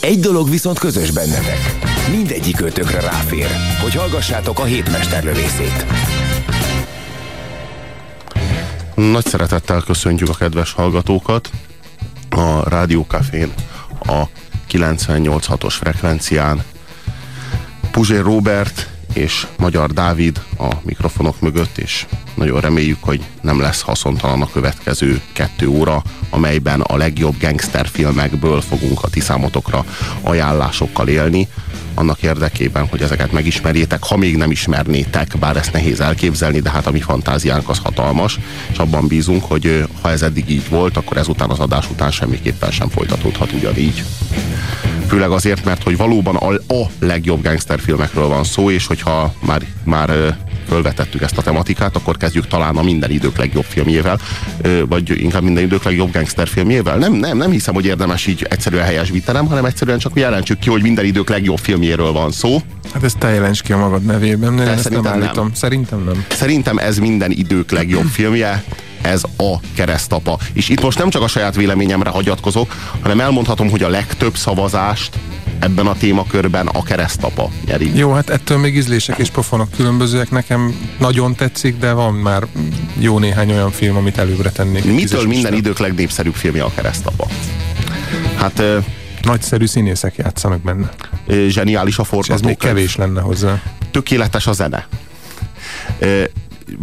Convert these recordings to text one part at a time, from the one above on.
Egy dolog viszont közös bennetek. Mindegyik ötökre ráfér, hogy hallgassátok a hétmesterlövészét. Nagy szeretettel köszöntjük a kedves hallgatókat a Rádió Cafén a 98.6-os frekvencián. Puzsér Robert és Magyar Dávid a mikrofonok mögött, és nagyon reméljük, hogy nem lesz haszontalan a következő kettő óra, amelyben a legjobb gangsterfilmekből fogunk a ti számotokra ajánlásokkal élni, annak érdekében, hogy ezeket megismerjétek, ha még nem ismernétek, bár ezt nehéz elképzelni, de hát a mi fantáziánk az hatalmas, és abban bízunk, hogy ha ez eddig így volt, akkor ezután az adás után semmiképpen sem folytatódhat ugyanígy. Főleg azért, mert hogy valóban a, a legjobb gangsterfilmekről van szó, és hogyha már, már fölvetettük ezt a tematikát, akkor kezdjük talán a minden idők legjobb filmjével, vagy inkább minden idők legjobb gangsterfilmjével. Nem, nem, nem hiszem, hogy érdemes így egyszerűen helyesbítenem, hanem egyszerűen csak jelentsük ki, hogy minden idők legjobb filmjéről van szó. Hát ezt te jelents ki a magad nevében, nem, ezt nem állítom. nem. Szerintem nem. Szerintem ez minden idők legjobb filmje, ez a keresztapa. És itt most nem csak a saját véleményemre hagyatkozok, hanem elmondhatom, hogy a legtöbb szavazást ebben a témakörben a keresztapa nyeri. Jó, hát ettől még ízlések és pofonok különbözőek. Nekem nagyon tetszik, de van már jó néhány olyan film, amit előbbre tennék. Mitől minden idők legnépszerűbb filmje a keresztapa? Hát Nagyszerű színészek játszanak benne. zseniális a És ez még forgatókönyv. kevés lenne hozzá. tökéletes a zene.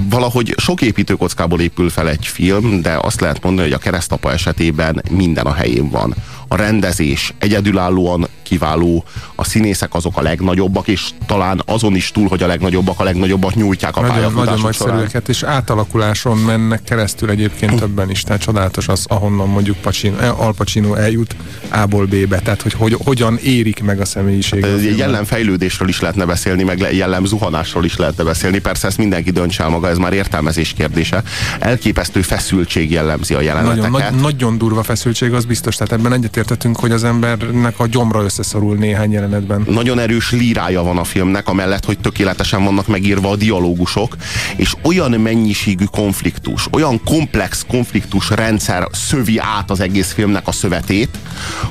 Valahogy sok építőkockából épül fel egy film, de azt lehet mondani, hogy a keresztapa esetében minden a helyén van. A rendezés egyedülállóan kiváló, a színészek azok a legnagyobbak, és talán azon is túl, hogy a legnagyobbak, a legnagyobbat nyújtják a Nagyon, nagyon nagyszerűeket, és átalakuláson mennek keresztül egyébként többen is. Tehát csodálatos az, ahonnan mondjuk Pacino, eh, Al Pacino eljut A-ból B-be. Tehát, hogy, hogy hogyan érik meg a személyiség. egy filmben. jellemfejlődésről is lehetne beszélni, meg le- jellemzuhanásról is lehetne beszélni. Persze ezt mindenki döntse el maga, ez már értelmezés kérdése. Elképesztő feszültség jellemzi a jeleneteket. Nagyon, nagy, nagyon durva feszültség, az biztos. Tehát ebben egyetértettünk, hogy az embernek a gyomra összeszorul néhány jelenetben. nagyon erős lírája van a filmnek, amellett, hogy tökéletesen vannak megírva a dialógusok, és olyan mennyiségű konfliktus, olyan komplex konfliktus rendszer szövi át az egész filmnek a szövetét,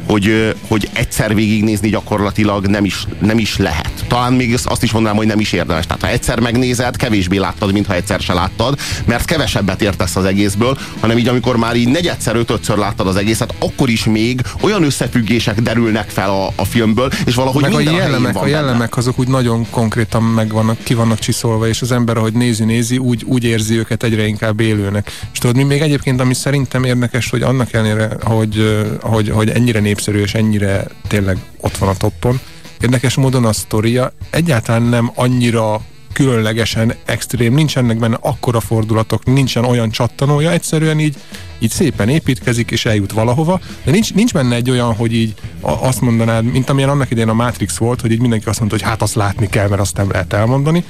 hogy, hogy egyszer végignézni gyakorlatilag nem is, nem is lehet. Talán még azt is mondanám, hogy nem is érdemes. Tehát ha egyszer megnézed, kevésbé láttad, mintha egyszer se láttad, mert kevesebbet értesz az egészből, hanem így amikor már így negyedszer, ötödször láttad az egészet, akkor is még olyan összefüggések derülnek fel a, a filmből, és valahogy meg a minden helyén jellemek, a benne. jellemek azok úgy nagyon konkrétan meg vannak, ki vannak csiszolva, és az ember, ahogy nézi, nézi, úgy, úgy érzi őket egyre inkább élőnek. És tudod, mi még egyébként, ami szerintem érdekes, hogy annak ellenére, hogy, hogy, hogy ennyire népszerű, és ennyire tényleg ott van a toppon, érdekes módon a sztoria egyáltalán nem annyira különlegesen extrém, nincsenek benne akkora fordulatok, nincsen olyan csattanója, egyszerűen így, így szépen építkezik és eljut valahova, de nincs, nincs benne egy olyan, hogy így a, azt mondanád, mint amilyen annak idején a Matrix volt, hogy így mindenki azt mondta, hogy hát azt látni kell, mert azt nem lehet elmondani.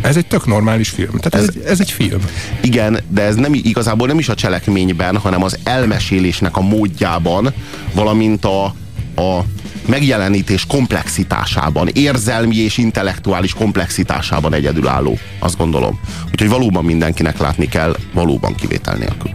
Ez egy tök normális film. Tehát ez, ez, egy film. Igen, de ez nem igazából nem is a cselekményben, hanem az elmesélésnek a módjában, valamint a, a megjelenítés komplexitásában, érzelmi és intellektuális komplexitásában egyedülálló, azt gondolom. Úgyhogy valóban mindenkinek látni kell, valóban kivétel nélkül.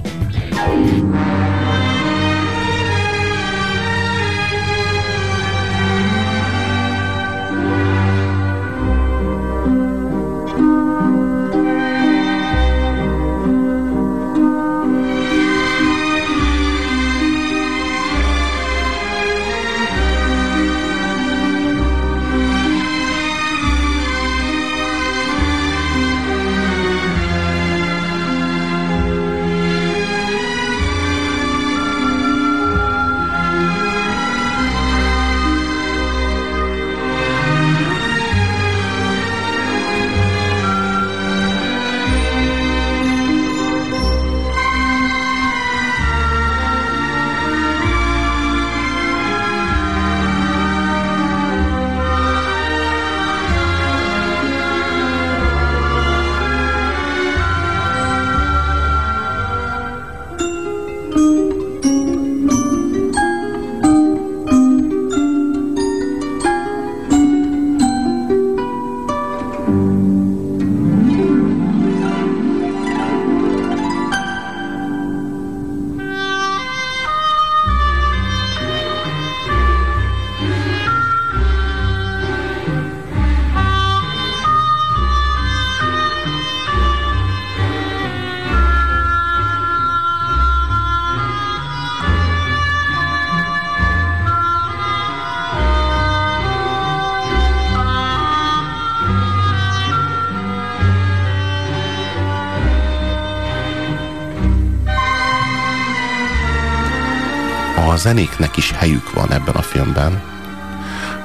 Zenéknek is helyük van ebben a filmben,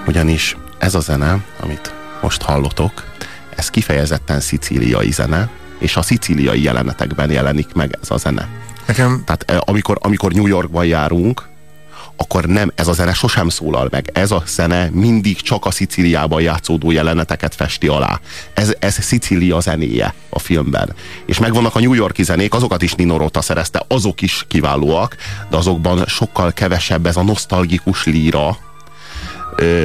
ugyanis ez a zene, amit most hallotok, ez kifejezetten szicíliai zene, és a szicíliai jelenetekben jelenik meg ez a zene. Nekem Tehát eh, amikor, amikor New Yorkban járunk, akkor nem, ez a zene sosem szólal meg. Ez a zene mindig csak a Szicíliában játszódó jeleneteket festi alá. Ez, ez Szicília zenéje a filmben. És megvannak a New Yorki zenék, azokat is Nino Rota szerezte, azok is kiválóak, de azokban sokkal kevesebb ez a nosztalgikus líra,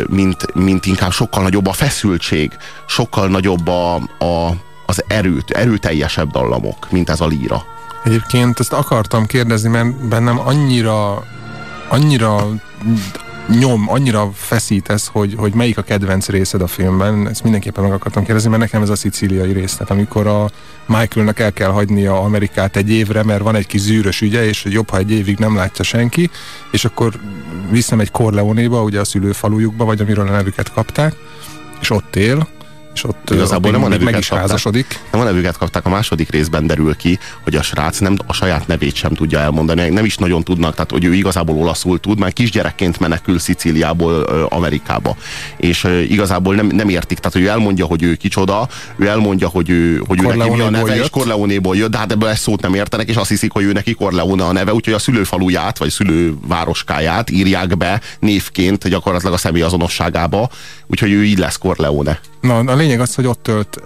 mint, mint inkább sokkal nagyobb a feszültség, sokkal nagyobb a, a, az erőt, erőteljesebb dallamok, mint ez a líra. Egyébként ezt akartam kérdezni, mert bennem annyira, annyira nyom, annyira feszít ez, hogy, hogy melyik a kedvenc részed a filmben. Ezt mindenképpen meg akartam kérdezni, mert nekem ez a szicíliai rész. Tehát amikor a Michaelnek el kell hagynia Amerikát egy évre, mert van egy kis zűrös ügye, és jobb, ha egy évig nem látja senki, és akkor visszamegy Corleone-ba, ugye a szülőfalujukba, vagy amiről a nevüket kapták, és ott él, és ott Igazából nem a még meg nevüket is kapták. házasodik. Nem a nevüket kapták, a második részben derül ki, hogy a srác nem a saját nevét sem tudja elmondani, nem is nagyon tudnak, tehát hogy ő igazából olaszul tud, már kisgyerekként menekül Szicíliából Amerikába. És igazából nem, nem értik, tehát hogy ő elmondja, hogy ő kicsoda, ő elmondja, hogy ő, hogy ő neki a neve, és jött. Corleone-ból jött, de hát ebből ezt szót nem értenek, és azt hiszik, hogy ő neki Corleone a neve, úgyhogy a szülőfaluját, vagy szülővároskáját írják be névként gyakorlatilag a személyazonosságába, úgyhogy ő így lesz Corleone. Na, a lényeg az, hogy ott tölt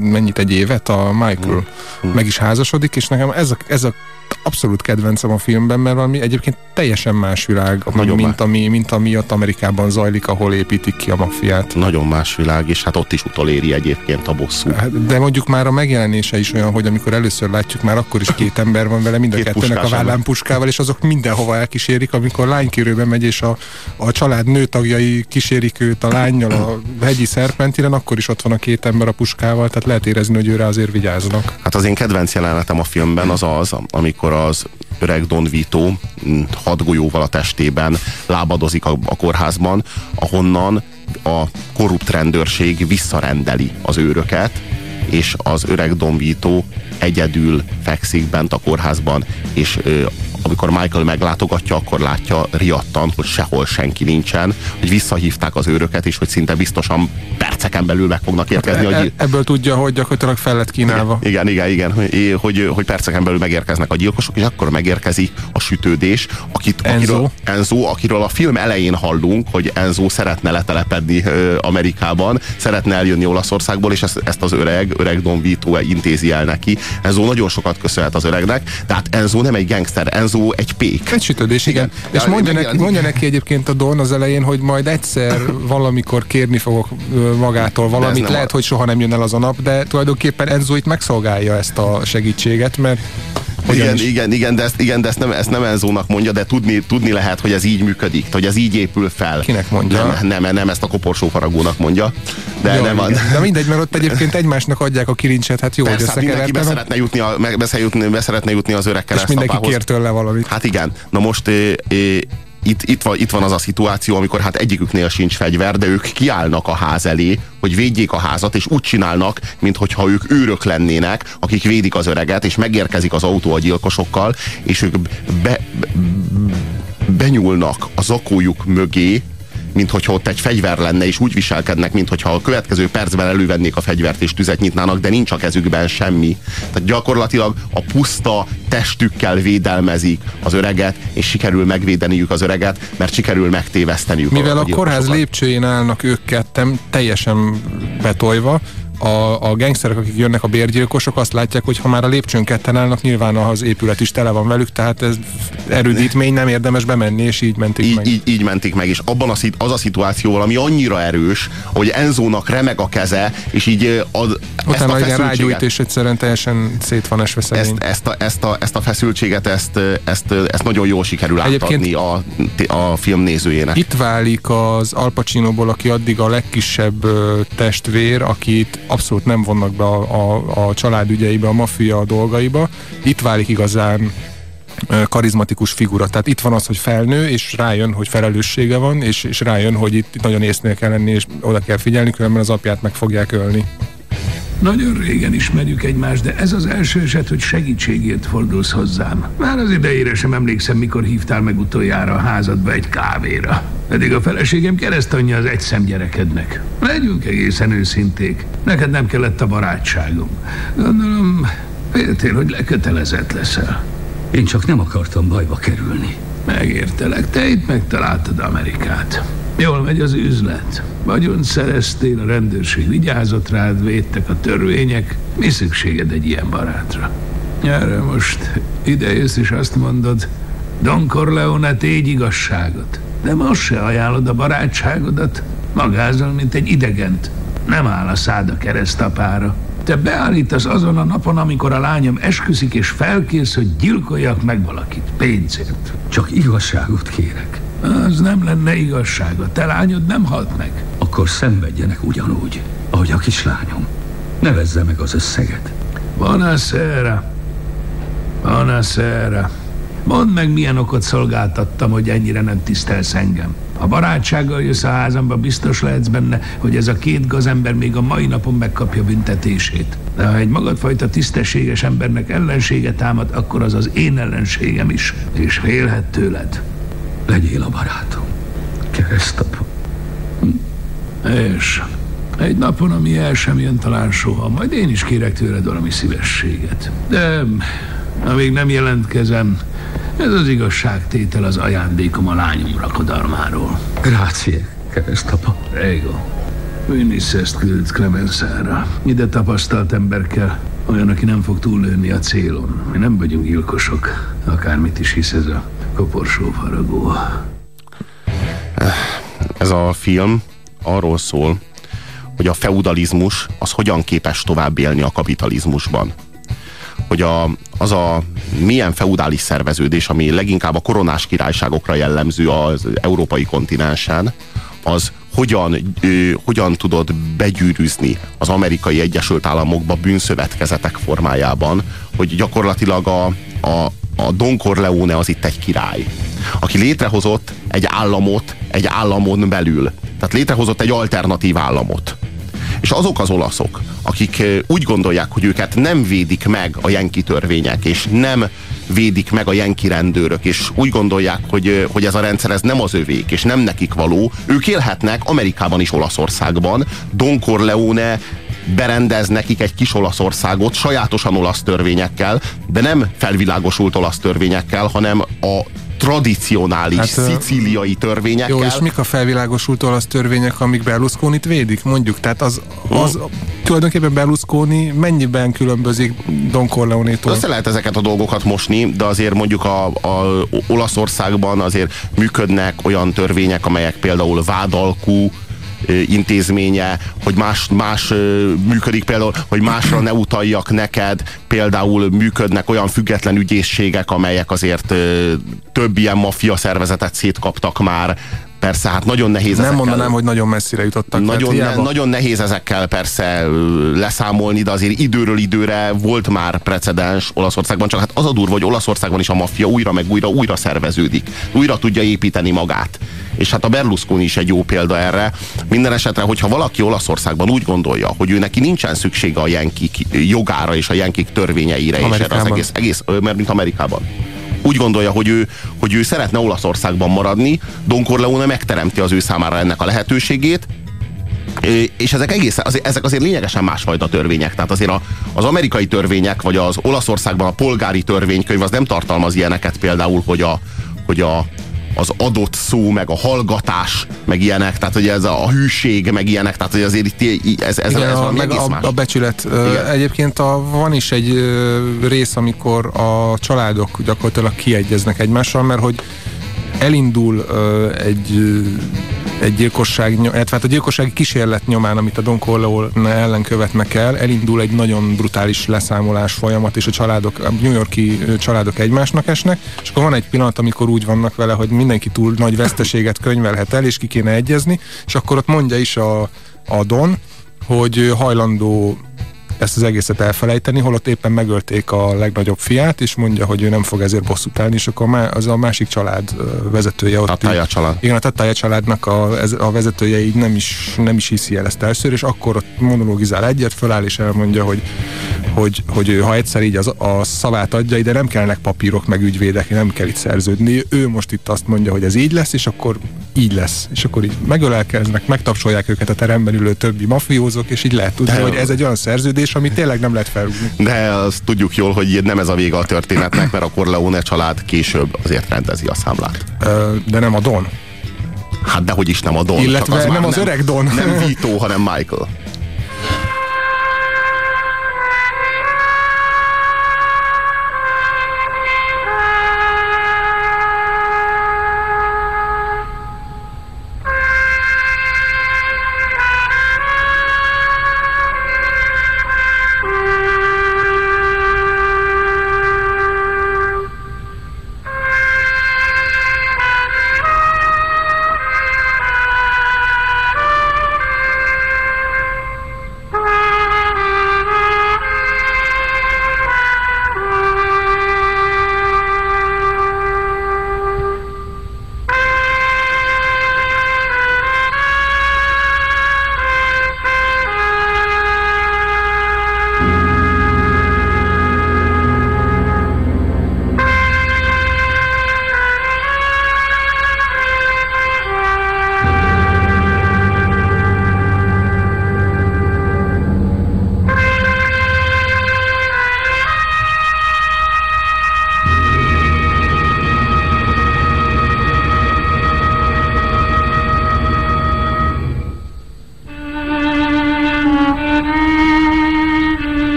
mennyit egy évet a Michael. Meg is házasodik, és nekem ez a, ez a abszolút kedvencem a filmben, mert valami egyébként teljesen más világ, Nagyon mint, más. ami, mint ami ott Amerikában zajlik, ahol építik ki a maffiát. Nagyon más világ, és hát ott is utoléri egyébként a bosszú. Hát, De mondjuk már a megjelenése is olyan, hogy amikor először látjuk, már akkor is két ember van vele, mind a kettőnek a vállán puskával, és azok mindenhova elkísérik, amikor lánykérőbe megy, és a, a család nőtagjai kísérik őt a lányjal a hegyi szerpentiren, akkor is ott van a két ember a puskával, tehát lehet érezni, hogy őre azért vigyáznak. Hát az én kedvenc jelenetem a filmben az az, amikor az öreg Don Vito mm, hat golyóval a testében lábadozik a, a kórházban, ahonnan a korrupt rendőrség visszarendeli az őröket, és az öreg Vito egyedül fekszik bent a kórházban, és ö, amikor Michael meglátogatja, akkor látja riadtan, hogy sehol senki nincsen, hogy visszahívták az őröket, és hogy szinte biztosan perceken belül meg fognak érkezni, E- hogy e- ebből tudja, hogy gyakorlatilag fel lett kínálva. igen, igen, igen, hogy, hogy, hogy perceken belül megérkeznek a gyilkosok, és akkor megérkezik a sütődés, akit, Enzo. Akiről, Enzo, akiről a film elején hallunk, hogy Enzo szeretne letelepedni Amerikában, szeretne eljönni Olaszországból, és ezt, ezt az öreg, öreg Don Vito intézi el neki. Enzo nagyon sokat köszönhet az öregnek, de hát Enzo nem egy gangster, Enzo egy pék. Egy sütődés, igen. Igen. És Ja, mondja neki, mondja neki egyébként a Don az elején, hogy majd egyszer valamikor kérni fogok magától valamit. Lehet, a- hogy soha nem jön el az a nap, de tulajdonképpen Enzo itt megszolgálja ezt a segítséget, mert hogyan Igen, igen, igen, de ezt, igen, de ezt nem, ezt nem Enzónak mondja, de tudni, tudni lehet, hogy ez így működik, hogy ez így épül fel. Kinek mondja? Nem, nem, nem ezt a koporsó faragónak mondja. De Jó, nem, a, igen. De mindegy, mert ott egyébként egymásnak adják a kilincset, hát jó, Persze, hogy hát mindenki be szeretne jutni, a, meg, be, jutni, be szeretne jutni az öreg és mindenki kér tőle valamit. Hát igen, na most é, é, itt, itt, van, itt van az a szituáció, amikor hát egyiküknél sincs fegyver, de ők kiállnak a ház elé, hogy védjék a házat, és úgy csinálnak, mintha ők őrök lennének, akik védik az öreget, és megérkezik az autó a gyilkosokkal, és ők be, be, benyúlnak a zakójuk mögé, mint hogyha ott egy fegyver lenne, és úgy viselkednek, mint hogyha a következő percben elővennék a fegyvert és tüzet nyitnának, de nincs a kezükben semmi. Tehát gyakorlatilag a puszta testükkel védelmezik az öreget, és sikerül megvédeniük az öreget, mert sikerül megtéveszteniük Mivel a gyilkosokat. kórház lépcsőjén állnak ők ketten, teljesen betolva, a, a gangsterek, akik jönnek a bérgyilkosok, azt látják, hogy ha már a lépcsőn ketten állnak, nyilván az épület is tele van velük, tehát ez erődítmény, nem érdemes bemenni, és így mentik meg. így, így, így mentik meg, és abban a, az a szituáció valami annyira erős, hogy Enzónak remeg a keze, és így ö, az, ezt a Utána rágyújt, és egyszerűen teljesen szét van esve szegény. ezt, ezt, a, ezt, a, ezt a feszültséget, ezt, ezt, ezt nagyon jól sikerül átadni a, a film nézőjének. Itt válik az Al Pacinoból, aki addig a legkisebb testvér, akit abszolút nem vonnak be a, a, a család ügyeibe, a maffia dolgaiba. Itt válik igazán karizmatikus figura. Tehát itt van az, hogy felnő, és rájön, hogy felelőssége van, és, és rájön, hogy itt nagyon észnél kell lenni, és oda kell figyelni, különben az apját meg fogják ölni. Nagyon régen ismerjük egymást, de ez az első eset, hogy segítségért fordulsz hozzám. Már az idejére sem emlékszem, mikor hívtál meg utoljára a házadba egy kávéra. Pedig a feleségem keresztanyja az egyszem gyerekednek. Legyünk egészen őszinték. Neked nem kellett a barátságom. Gondolom, féltél, hogy lekötelezett leszel. Én csak nem akartam bajba kerülni. Megértelek, te itt megtaláltad Amerikát. Jól megy az üzlet. Vagyon szereztél, a rendőrség vigyázott rád, védtek a törvények. Mi szükséged egy ilyen barátra? Erre most ide jössz és azt mondod, Don Corleone tégy igazságot. De most se ajánlod a barátságodat, magázol, mint egy idegent. Nem áll a szád a keresztapára. Te beállítasz azon a napon, amikor a lányom esküszik, és felkész, hogy gyilkoljak meg valakit pénzért. Csak igazságot kérek. Az nem lenne igazság. A te lányod nem halt meg. Akkor szenvedjenek ugyanúgy, ahogy a kislányom. Nevezze meg az összeget. Buonasera. Buonasera. Mondd meg, milyen okot szolgáltattam, hogy ennyire nem tisztelsz engem. Ha barátsággal jössz a házamba, biztos lehetsz benne, hogy ez a két gazember még a mai napon megkapja büntetését. De ha egy magadfajta tisztességes embernek ellensége támad, akkor az az én ellenségem is, és félhet tőled. Legyél a barátom. Keresztapa. És egy napon, ami el sem jön talán soha, majd én is kérek tőled valami szívességet. De amíg nem jelentkezem, ez az igazságtétel az ajándékom a lányom rakodalmáról. Grácie, keresztapa. Régo. Vinnisz ezt küld Clemensára. Ide tapasztalt ember kell. Olyan, aki nem fog túllőni a célon. Mi nem vagyunk gyilkosok. Akármit is hisz ez a koporsó faragó. Ez a film arról szól, hogy a feudalizmus az hogyan képes tovább élni a kapitalizmusban. Hogy a, az a milyen feudális szerveződés, ami leginkább a koronás királyságokra jellemző az európai kontinensen, az hogyan, ö, hogyan tudod begyűrűzni az amerikai Egyesült Államokba bűnszövetkezetek formájában, hogy gyakorlatilag a, a, a Don Corleone az itt egy király, aki létrehozott egy államot egy államon belül. Tehát létrehozott egy alternatív államot. És azok az olaszok, akik úgy gondolják, hogy őket nem védik meg a jenki törvények, és nem védik meg a jenki rendőrök, és úgy gondolják, hogy, hogy ez a rendszer ez nem az övék, és nem nekik való, ők élhetnek Amerikában is Olaszországban. Don Corleone berendez nekik egy kis Olaszországot, sajátosan olasz törvényekkel, de nem felvilágosult olasz törvényekkel, hanem a tradicionális hát, szicíliai törvényekkel. Jó, és mik a felvilágosult olasz törvények, amik Berlusconit védik, mondjuk? Tehát az, az hmm. tulajdonképpen Berlusconi mennyiben különbözik Don Corleone-tól? Össze lehet ezeket a dolgokat mosni, de azért mondjuk a, a Olaszországban azért működnek olyan törvények, amelyek például vádalkú, intézménye, hogy más, más működik például, hogy másra ne utaljak neked, például működnek olyan független ügyészségek, amelyek azért több ilyen maffia szervezetet szétkaptak már, Persze, hát nagyon nehéz Nem ezekkel, mondanám, hogy nagyon messzire jutottak. Nagyon, ne, nagyon nehéz ezekkel persze leszámolni, de azért időről időre volt már precedens Olaszországban, csak hát az a durva, hogy Olaszországban is a maffia újra meg újra újra szerveződik. Újra tudja építeni magát. És hát a Berlusconi is egy jó példa erre. Minden esetre, hogyha valaki Olaszországban úgy gondolja, hogy ő neki nincsen szüksége a jenkik jogára és a jenkik törvényeire, Amerikában. és erre az egész, egész, mert mint Amerikában úgy gondolja, hogy ő, hogy ő szeretne Olaszországban maradni, Don Corleone megteremti az ő számára ennek a lehetőségét, és ezek egész, ezek azért lényegesen másfajta törvények. Tehát azért a, az amerikai törvények, vagy az Olaszországban a polgári törvénykönyv az nem tartalmaz ilyeneket például, hogy a, hogy a, az adott szó, meg a hallgatás, meg ilyenek, tehát hogy ez a, a hűség, meg ilyenek, tehát hogy azért itt ez, ez, Igen, ez a, meg a, más. a becsület. Igen. Egyébként a, van is egy rész, amikor a családok gyakorlatilag kiegyeznek egymással, mert hogy elindul egy egy gyilkosság, illetve hát a gyilkossági kísérlet nyomán, amit a Don Corleone ellen követnek el, elindul egy nagyon brutális leszámolás folyamat, és a családok, a New Yorki családok egymásnak esnek, és akkor van egy pillanat, amikor úgy vannak vele, hogy mindenki túl nagy veszteséget könyvelhet el, és ki kéne egyezni, és akkor ott mondja is a, a Don, hogy hajlandó ezt az egészet elfelejteni, holott éppen megölték a legnagyobb fiát, és mondja, hogy ő nem fog ezért bosszút állni, és akkor az a másik család vezetője ott. Tatája család. Igen, a Tatája családnak a, ez, a vezetője így nem is, nem is hiszi el ezt először, és akkor ott monologizál egyet, föláll és elmondja, hogy, hogy, hogy ő, ha egyszer így az, a szavát adja, ide nem kellnek papírok meg ügyvédek, nem kell itt szerződni. Ő most itt azt mondja, hogy ez így lesz, és akkor így lesz. És akkor így megölelkeznek, megtapsolják őket a teremben ülő többi mafiózók, és így lehet tudni, De hogy ez egy olyan szerződés, ami tényleg nem lehet felrúgni. De azt tudjuk jól, hogy nem ez a vége a történetnek, mert a Corleone család később azért rendezi a számlát. De nem a Don. Hát dehogy is nem a Don. Illetve az nem az nem, öreg Don. Nem Vito, hanem Michael.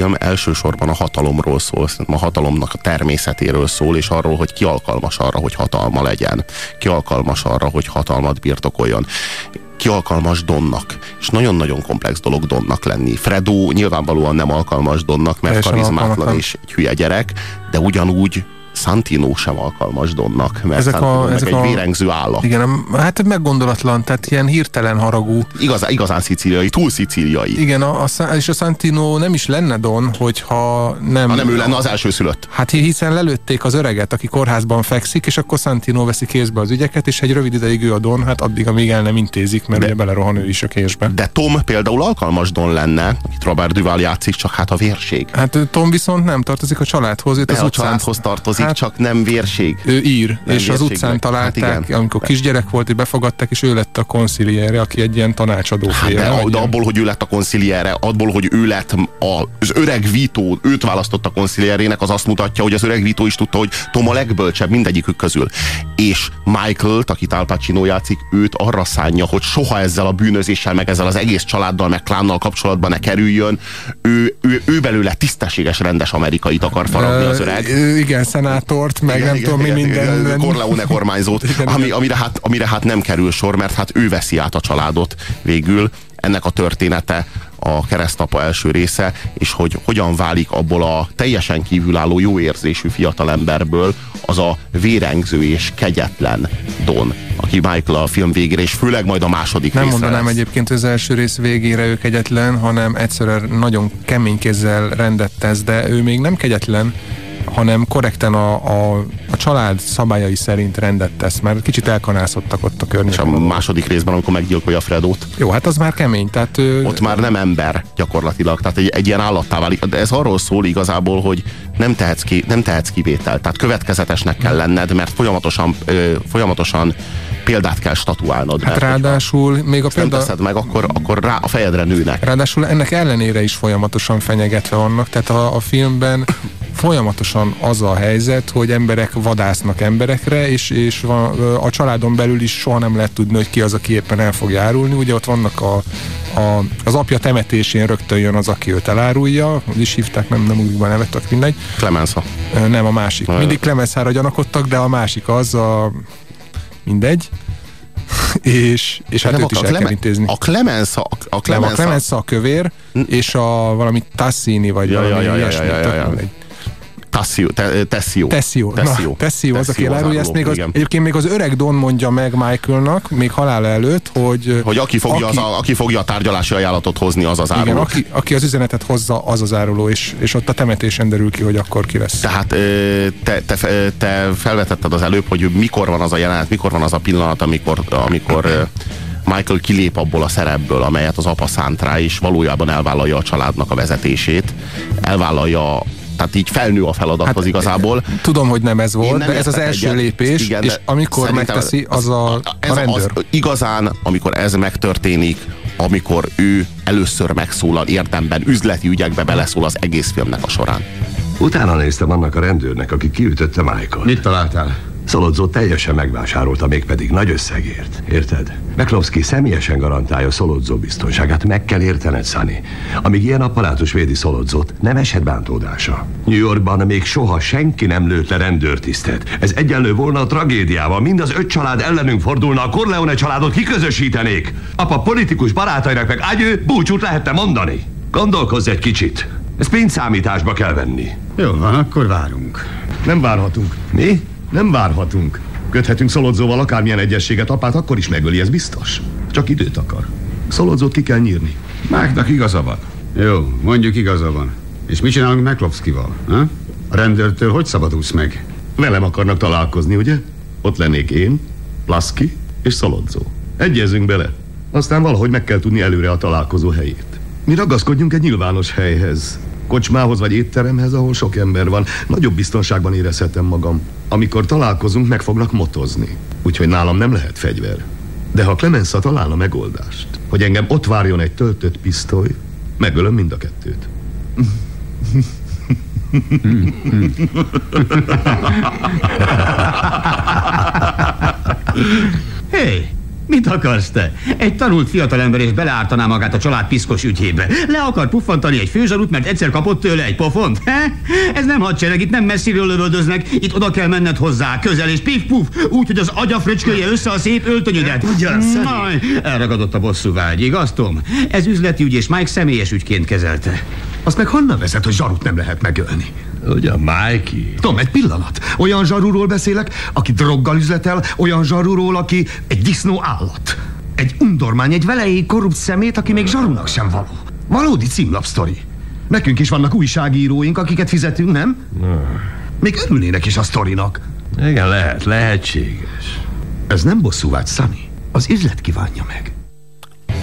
Film elsősorban a hatalomról szól, a hatalomnak a természetéről szól, és arról, hogy ki alkalmas arra, hogy hatalma legyen, ki alkalmas arra, hogy hatalmat birtokoljon ki alkalmas Donnak. És nagyon-nagyon komplex dolog Donnak lenni. Fredo nyilvánvalóan nem alkalmas Donnak, mert karizmátlan és egy hülye gyerek, de ugyanúgy Santino sem alkalmas Donnak, mert ezek a, ezek egy a, vérengző állat. Igen, hát meggondolatlan, tehát ilyen hirtelen haragú. Igazán, igazán szicíliai, túl szicíliai. Igen, a, a, és a Santino nem is lenne Don, hogyha nem... Ha nem ő lenne az első szülött. Hát hiszen lelőtték az öreget, aki kórházban fekszik, és akkor Santino veszi kézbe az ügyeket, és egy rövid ideig ő a Don, hát addig, amíg el nem intézik, mert de, ugye belerohan ő is a késbe. De Tom például alkalmas Don lenne, akit Robert Duval játszik, csak hát a vérség. Hát Tom viszont nem tartozik a családhoz, de az a családhoz tartozik, csak nem vérség. Ő ír, nem és az utcán meg. találták, hát igen. amikor kisgyerek volt, hogy befogadták, és ő lett a konciliere, aki egy ilyen tanácsadó hát de, de abból, hogy ő lett a konciliere, abból, hogy ő lett a, az öreg Vito, őt választott a koncilierének, az azt mutatja, hogy az öreg Vito is tudta, hogy Tom a legbölcsebb mindegyikük közül. És Michael-t, akit Al Pacino játszik, őt arra szánja, hogy soha ezzel a bűnözéssel, meg ezzel az egész családdal, meg klánnal kapcsolatban ne kerüljön. Ő, ő, ő belőle tisztességes, rendes amerikait akar faragni az öreg. igen, szenátort, meg igen, nem igen, tudom igen, mi minden. Igen, Corleone kormányzót, igen, ami, amire, hát, amire hát nem kerül sor, mert hát ő veszi át a családot végül. Ennek a története a keresztapa első része, és hogy hogyan válik abból a teljesen kívülálló jó érzésű fiatalemberből az a vérengző és kegyetlen Don, aki Michael a film végére, és főleg majd a második Nem mondanám lesz. egyébként, hogy az első rész végére ő kegyetlen, hanem egyszerűen nagyon kemény kézzel rendet tesz, de ő még nem kegyetlen, hanem korrekten a, a, a család szabályai szerint rendet tesz, mert kicsit elkanászottak ott a környéken. És a második részben, amikor meggyilkolja Fredót. Jó, hát az már kemény. Tehát. Ott már nem ember gyakorlatilag, tehát egy, egy ilyen állattá válik. De ez arról szól igazából, hogy nem tehetsz, ki, nem tehetsz kivételt, tehát következetesnek kell lenned, mert folyamatosan, ö, folyamatosan példát kell statuálnod. Hát ráadásul még a példa... nem teszed meg, akkor, akkor rá a fejedre nőnek. Ráadásul ennek ellenére is folyamatosan fenyegetve vannak, tehát a, a filmben folyamatosan az a helyzet, hogy emberek vadásznak emberekre, és, és van, a családon belül is soha nem lehet tudni, hogy ki az, aki éppen el fog járulni. Ugye ott vannak a, a, az apja temetésén rögtön jön az, aki őt elárulja, úgy is hívták, nem, nem úgy van nevettek, mindegy. Clemenza. Nem, a másik. Mindig Clemenzára gyanakodtak, de a másik az a mindegy és, és hát Nem, őt is a el kell intézni. A Clemenza, a a Clemenza, Clemenza a kövér, és a valami Tassini, vagy Ja, ja, valami ja, ja, ilyesmi. ja, ja, tök ja. Tassio, te, Tessio. Tessio. Tessio. Tessio az, aki elárulja, ezt még az, igen. egyébként még az öreg Don mondja meg Michaelnak, még halála előtt, hogy, Hogy aki fogja, aki, Az a, aki fogja a tárgyalási ajánlatot hozni, az az igen, áruló. aki, aki az üzenetet hozza, az az áruló, és, és ott a temetésen derül ki, hogy akkor ki lesz. Tehát te, te, te felvetetted az előbb, hogy mikor van az a jelenet, mikor van az a pillanat, amikor, amikor Michael kilép abból a szerepből, amelyet az apa szánt rá, és valójában elvállalja a családnak a vezetését, elvállalja, tehát így felnő a feladathoz hát, igazából. Tudom, hogy nem ez volt, nem de ez az első egyet. lépés, Igen, és amikor megteszi, az a, ez a rendőr. Az, igazán, amikor ez megtörténik, amikor ő először megszólal érdemben, üzleti ügyekbe beleszól az egész filmnek a során. Utána néztem annak a rendőrnek, aki kiütötte Michael. Mit találtál? Szolodzó teljesen megvásárolta, mégpedig nagy összegért. Érted? Meklowski személyesen garantálja Szolodzó biztonságát. Meg kell értened, Sunny. Amíg ilyen apparátus védi Szolodzót, nem eshet bántódása. New Yorkban még soha senki nem lőtt le rendőrtisztet. Ez egyenlő volna a tragédiával. Mind az öt család ellenünk fordulna, a Corleone családot kiközösítenék. Apa politikus barátainak meg ágyő búcsút lehetne mondani. Gondolkozz egy kicsit. Ezt pénzszámításba kell venni. Jó van, akkor várunk. Nem várhatunk. Mi? Nem várhatunk. Köthetünk Szolodzóval akármilyen egyességet, apát akkor is megöli, ez biztos. Csak időt akar. Szolodzót ki kell nyírni. Máknak igaza van. Jó, mondjuk igaza van. És mit csinálunk Meklovszkival? Ha? A rendőrtől hogy szabadulsz meg? Velem akarnak találkozni, ugye? Ott lennék én, Plaszki és Szolodzó. Egyezünk bele. Aztán valahogy meg kell tudni előre a találkozó helyét. Mi ragaszkodjunk egy nyilvános helyhez. Kocsmához vagy étteremhez, ahol sok ember van. Nagyobb biztonságban érezhetem magam. Amikor találkozunk, meg fognak motozni. Úgyhogy nálam nem lehet fegyver. De ha Clemenza találna megoldást, hogy engem ott várjon egy töltött pisztoly, megölöm mind a kettőt. Hé, hey, mit akarsz te? Egy tanult fiatalember és beleártaná magát a család piszkos ügyébe. Le akar puffantani egy főzsarút, mert egyszer kapott tőle egy pofont? He? Ez nem hadsereg, itt nem messziről lövöldöznek, itt oda kell menned hozzá, közel és pif-puf, úgy, hogy az agya fröcskölje össze a szép öltönyödet. Ugyan, elragadott a bosszú vágy, igaz, Tom? Ez üzleti ügy, és Mike személyes ügyként kezelte. Azt meg honnan vezet, hogy zsarut nem lehet megölni? Ugyan, Mikey. Tom, egy pillanat. Olyan zsarúról beszélek, aki droggal üzletel, olyan zsarúról, aki egy disznó állat. Egy undormány, egy velejéig korrupt szemét, aki még zsarúnak sem való. Valódi címlapsztori. Nekünk is vannak újságíróink, akiket fizetünk, nem? Még örülnének is a sztorinak. Igen, lehet, lehetséges. Ez nem bosszúvágy, Sunny. Az üzlet kívánja meg.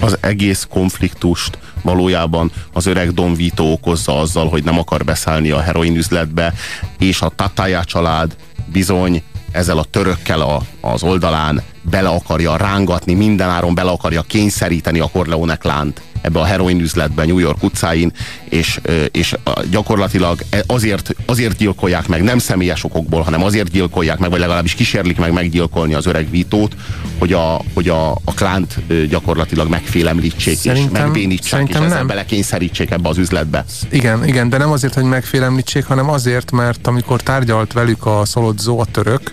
az egész konfliktust valójában az öreg Don Vito okozza azzal, hogy nem akar beszállni a heroin üzletbe, és a Tataya család bizony ezzel a törökkel a, az oldalán bele akarja rángatni, mindenáron bele akarja kényszeríteni a Corleone klánt ebbe a heroin üzletbe New York utcáin, és, és gyakorlatilag e- azért, azért gyilkolják meg, nem személyes okokból, hanem azért gyilkolják meg, vagy legalábbis kísérlik meg meggyilkolni az öreg Vítót, hogy a, hogy a, a klánt gyakorlatilag megfélemlítsék és Szerintem- és szerintem ezzel nem. belekényszerítsék ebbe az üzletbe. Igen, igen, de nem azért, hogy megfélemlítsék, hanem azért, mert amikor tárgyalt velük a Szolodzó, a török,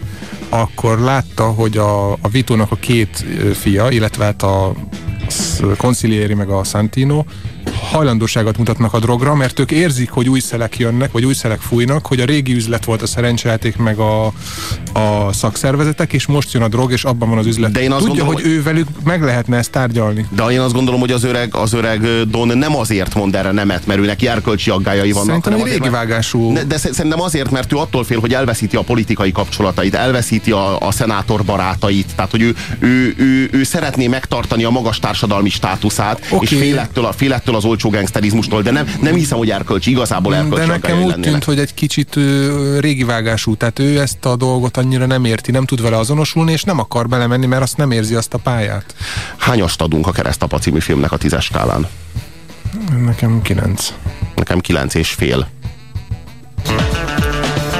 akkor látta, hogy a, a Vitónak a két fia, illetve hát a Concilieri meg a Santino hajlandóságot mutatnak a drogra, mert ők érzik, hogy új szelek jönnek, vagy új szelek fújnak, hogy a régi üzlet volt a szerencsejáték meg a, a szakszervezetek, és most jön a drog, és abban van az üzlet. De én azt Tudja, gondolom, hogy ő velük meg lehetne ezt tárgyalni. De én azt gondolom, hogy az öreg, az öreg Don nem azért mond erre nemet, mert ő neki erkölcsi aggájai vannak. Szerintem hanem azért, régi vágású... De sz- szerintem azért, mert ő attól fél, hogy elveszíti a politikai kapcsolatait, elveszíti a, a szenátor barátait, tehát hogy ő, ő, ő, ő szeretné megtartani a magas társadalmi státuszát, Oké. és fél ettől, a, fél ettől az olcsó gangsterizmustól, de nem, nem hiszem, hogy erkölcsi, igazából erkölcsi De nekem úgy lennének. tűnt, hogy egy kicsit ö, régi vágású, tehát ő ezt a dolgot annyira nem érti, nem tud vele azonosulni, és nem akar belemenni, mert azt nem érzi azt a pályát. Hányast adunk a Keresztapa című filmnek a tízes skálán? Nekem kilenc. Nekem kilenc és fél.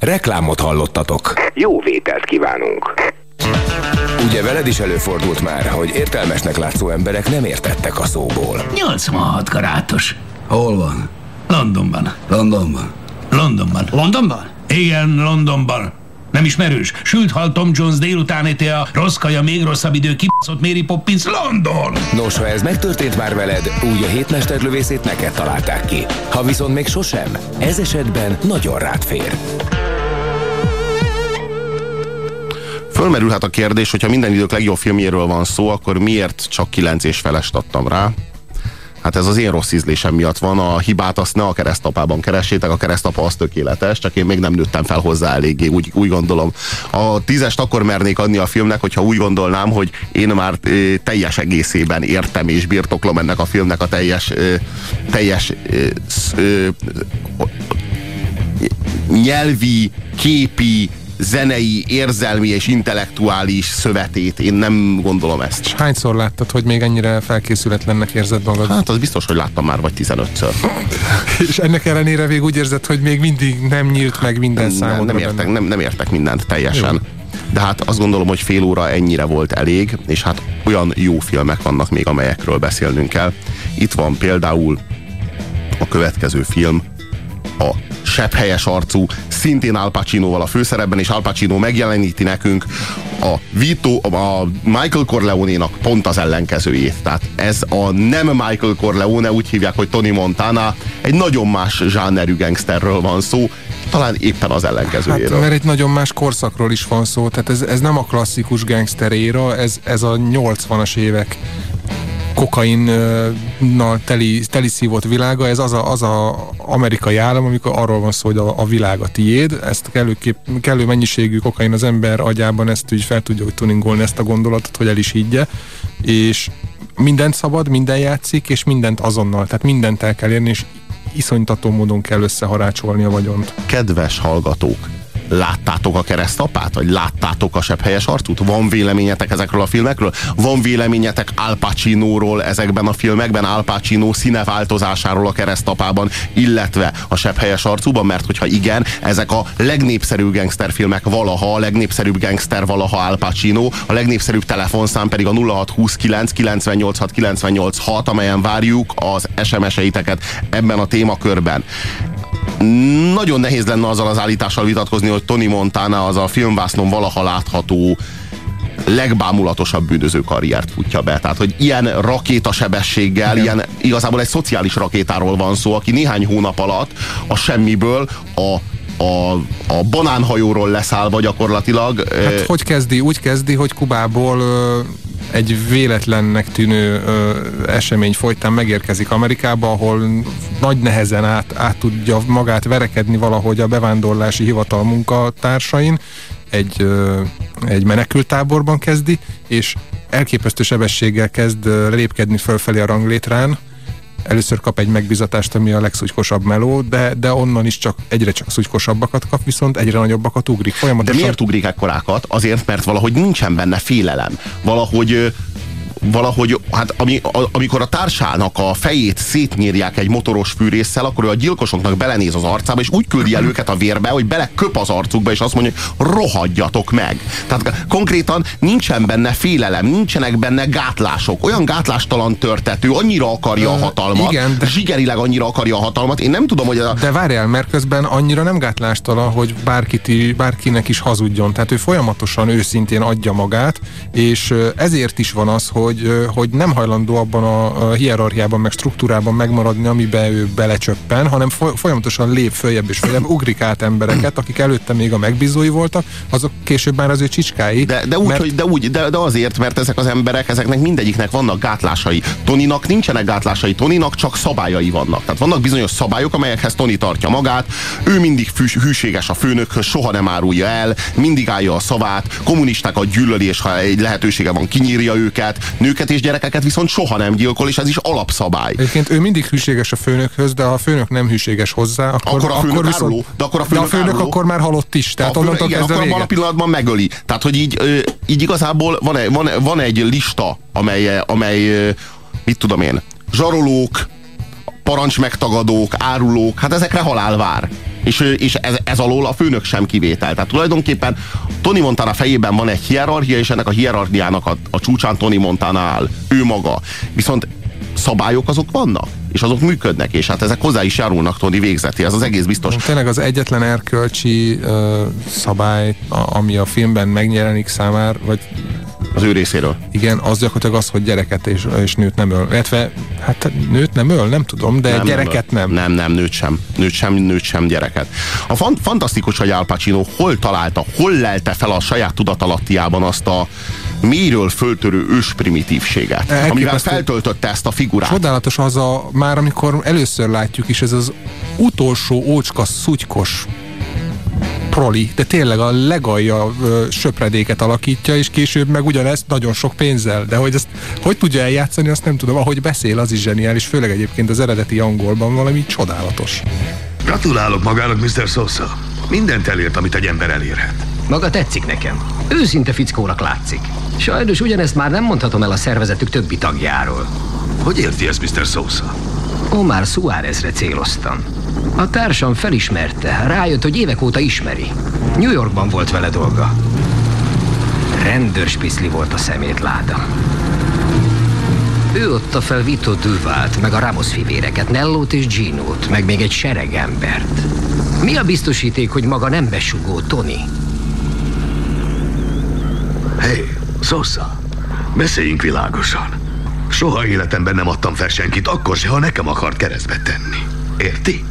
Reklámot hallottatok. Jó vételt kívánunk. Ugye veled is előfordult már, hogy értelmesnek látszó emberek nem értettek a szóból. 86 karátos. Hol van? Londonban. Londonban. Londonban. Londonban? Igen, Londonban. Nem ismerős? Sült hal Tom Jones délután éte a rossz kaja, még rosszabb idő, kibaszott Mary Poppins, London! Nos, ha ez megtörtént már veled, úgy a hétmesterlövészét neked találták ki. Ha viszont még sosem, ez esetben nagyon rád fér. Fölmerülhet a kérdés, hogyha minden idők legjobb filmjéről van szó, akkor miért csak 9 és felest adtam rá? Hát ez az én rossz ízlésem miatt van, a hibát azt ne a keresztapában keressétek, a keresztapa az tökéletes, csak én még nem nőttem fel hozzá eléggé, úgy, úgy gondolom. A tízest akkor mernék adni a filmnek, hogyha úgy gondolnám, hogy én már e, teljes egészében értem és birtoklom ennek a filmnek a teljes, e, teljes e, e, nyelvi, képi, zenei, érzelmi és intellektuális szövetét. Én nem gondolom ezt. És hányszor láttad, hogy még ennyire felkészületlennek érzed magad? Hát az biztos, hogy láttam már vagy 15-ször. és ennek ellenére még úgy érzed, hogy még mindig nem nyílt meg minden. Nem, nem, értek, nem, nem értek mindent teljesen. Jó. De hát azt gondolom, hogy fél óra ennyire volt elég, és hát olyan jó filmek vannak még, amelyekről beszélnünk kell. Itt van például a következő film, a sepphelyes arcú, szintén Al Pacinoval a főszerepben, és Al Pacino megjeleníti nekünk a Vito, a Michael Corleone-nak pont az ellenkezőjét. Tehát ez a nem Michael Corleone, úgy hívják, hogy Tony Montana, egy nagyon más zsánerű gangsterről van szó, talán éppen az ellenkezőjéről. Hát, mert egy nagyon más korszakról is van szó, tehát ez, ez nem a klasszikus gangster éra, ez, ez a 80-as évek kokainnal teli, teli szívott világa, ez az a, az a amerikai állam, amikor arról van szó, hogy a, a világ a tiéd, ezt kellőképp, kellő mennyiségű kokain az ember agyában ezt úgy fel tudja hogy tuningolni ezt a gondolatot, hogy el is higgye, és mindent szabad, minden játszik, és mindent azonnal, tehát mindent el kell érni, és iszonytató módon kell összeharácsolni a vagyont. Kedves hallgatók, láttátok a keresztapát? Vagy láttátok a helyes arcút? Van véleményetek ezekről a filmekről? Van véleményetek Al Pacino-ról ezekben a filmekben? Al Pacino színeváltozásáról a keresztapában, illetve a helyes arcúban? Mert hogyha igen, ezek a legnépszerűbb gangsterfilmek valaha, a legnépszerűbb gangster valaha Al Pacino, a legnépszerűbb telefonszám pedig a 0629 986 986, amelyen várjuk az SMS-eiteket ebben a témakörben nagyon nehéz lenne azzal az állítással vitatkozni, hogy Tony Montana az a filmvásznon valaha látható legbámulatosabb bűnöző karriert futja be. Tehát, hogy ilyen rakétasebességgel, Igen. ilyen igazából egy szociális rakétáról van szó, aki néhány hónap alatt a semmiből a a, a banánhajóról leszállva gyakorlatilag. Hát hogy kezdi? Úgy kezdi, hogy Kubából egy véletlennek tűnő ö, esemény folytán megérkezik Amerikába, ahol nagy nehezen át, át tudja magát verekedni valahogy a bevándorlási hivatal munkatársain, egy, ö, egy menekültáborban kezdi, és elképesztő sebességgel kezd lépkedni fölfelé a ranglétrán, először kap egy megbizatást, ami a legszúgykosabb meló, de, de onnan is csak egyre csak szúgykosabbakat kap, viszont egyre nagyobbakat ugrik. Folyamatosan... De miért ugrik ekkorákat? Azért, mert valahogy nincsen benne félelem. Valahogy valahogy, hát ami, a, amikor a társának a fejét szétnyírják egy motoros fűrészsel, akkor ő a gyilkosoknak belenéz az arcába, és úgy küldi el őket a vérbe, hogy beleköp az arcukba, és azt mondja, hogy rohadjatok meg. Tehát konkrétan nincsen benne félelem, nincsenek benne gátlások. Olyan gátlástalan törtető, annyira akarja a hatalmat, igen, de... zsigerileg annyira akarja a hatalmat. Én nem tudom, hogy a... De várjál, mert közben annyira nem gátlástalan, hogy bárkit, bárkinek is hazudjon. Tehát ő folyamatosan őszintén adja magát, és ezért is van az, hogy, hogy nem hajlandó abban a hierarchiában, meg struktúrában megmaradni, amiben ő belecsöppen, hanem folyamatosan lép följebb és följebb, ugrik át embereket, akik előtte még a megbízói voltak, azok később már az ő csicskái. De, de, úgy, mert... hogy, de, úgy, de, de azért, mert ezek az emberek, ezeknek mindegyiknek vannak gátlásai. Toninak nincsenek gátlásai, Toninak csak szabályai vannak. Tehát vannak bizonyos szabályok, amelyekhez Toni tartja magát, ő mindig hűséges a főnökhöz, soha nem árulja el, mindig állja a szavát, kommunistákat gyűlöli, és ha egy lehetősége van, kinyírja őket, nőket és gyerekeket viszont soha nem gyilkol, és ez is alapszabály. Egyébként ő mindig hűséges a főnökhöz, de ha a főnök nem hűséges hozzá, akkor, akkor a főnök akkor viszont, áruló, de akkor a főnök, de a főnök áruló, akkor már halott is. Tehát a főnök, igen, akkor abban a pillanatban megöli. Tehát, hogy így, így igazából van, egy, van, van egy lista, amely, amely mit tudom én, zsarolók, parancsmegtagadók, árulók, hát ezekre halál vár. És, és ez, ez alól a főnök sem kivétel. Tehát tulajdonképpen Tony Montana fejében van egy hierarchia, és ennek a hierarchiának a, a csúcsán Tony Montana áll. Ő maga. Viszont szabályok azok vannak, és azok működnek, és hát ezek hozzá is járulnak Tony végzeti, ez az egész biztos. Tényleg az egyetlen erkölcsi uh, szabály, a, ami a filmben megjelenik számára, vagy az ő részéről. Igen, az gyakorlatilag az, hogy gyereket és, és nőt nem öl. Illetve, hát nőt nem öl, nem tudom, de nem, gyereket nem. Nem, nem, nem nőt sem. Nőt sem, nőt sem, gyereket. A fan, fantasztikus, hogy Al Pacino hol találta, hol lelte fel a saját tudatalattiában azt a mélyről föltörő ős primitívséget, Elképesztő. amivel feltöltötte ezt a figurát. Csodálatos az a, már amikor először látjuk is, ez az utolsó ócska, szutykos proli, de tényleg a legalja ö, söpredéket alakítja, és később meg ugyanezt nagyon sok pénzzel. De hogy ezt hogy tudja eljátszani, azt nem tudom. Ahogy beszél, az is zseniális, főleg egyébként az eredeti angolban valami csodálatos. Gratulálok magának, Mr. Sosa. Mindent elért, amit egy ember elérhet. Maga tetszik nekem. Őszinte fickónak látszik. Sajnos ugyanezt már nem mondhatom el a szervezetük többi tagjáról. Hogy érti ezt, Mr. Sosa? Omar Suárezre céloztam. A társam felismerte, rájött, hogy évek óta ismeri. New Yorkban volt vele dolga. Rendőrspiszli volt a szemétláda. Ő otta fel Vito Duvalt, meg a Ramos fivéreket, Nellót és Ginót, meg még egy sereg embert. Mi a biztosíték, hogy maga nem besugó, Tony? Hé, hey, Sosa, beszéljünk világosan. Soha életemben nem adtam fel senkit, akkor se, ha nekem akart keresztbe tenni. Érti?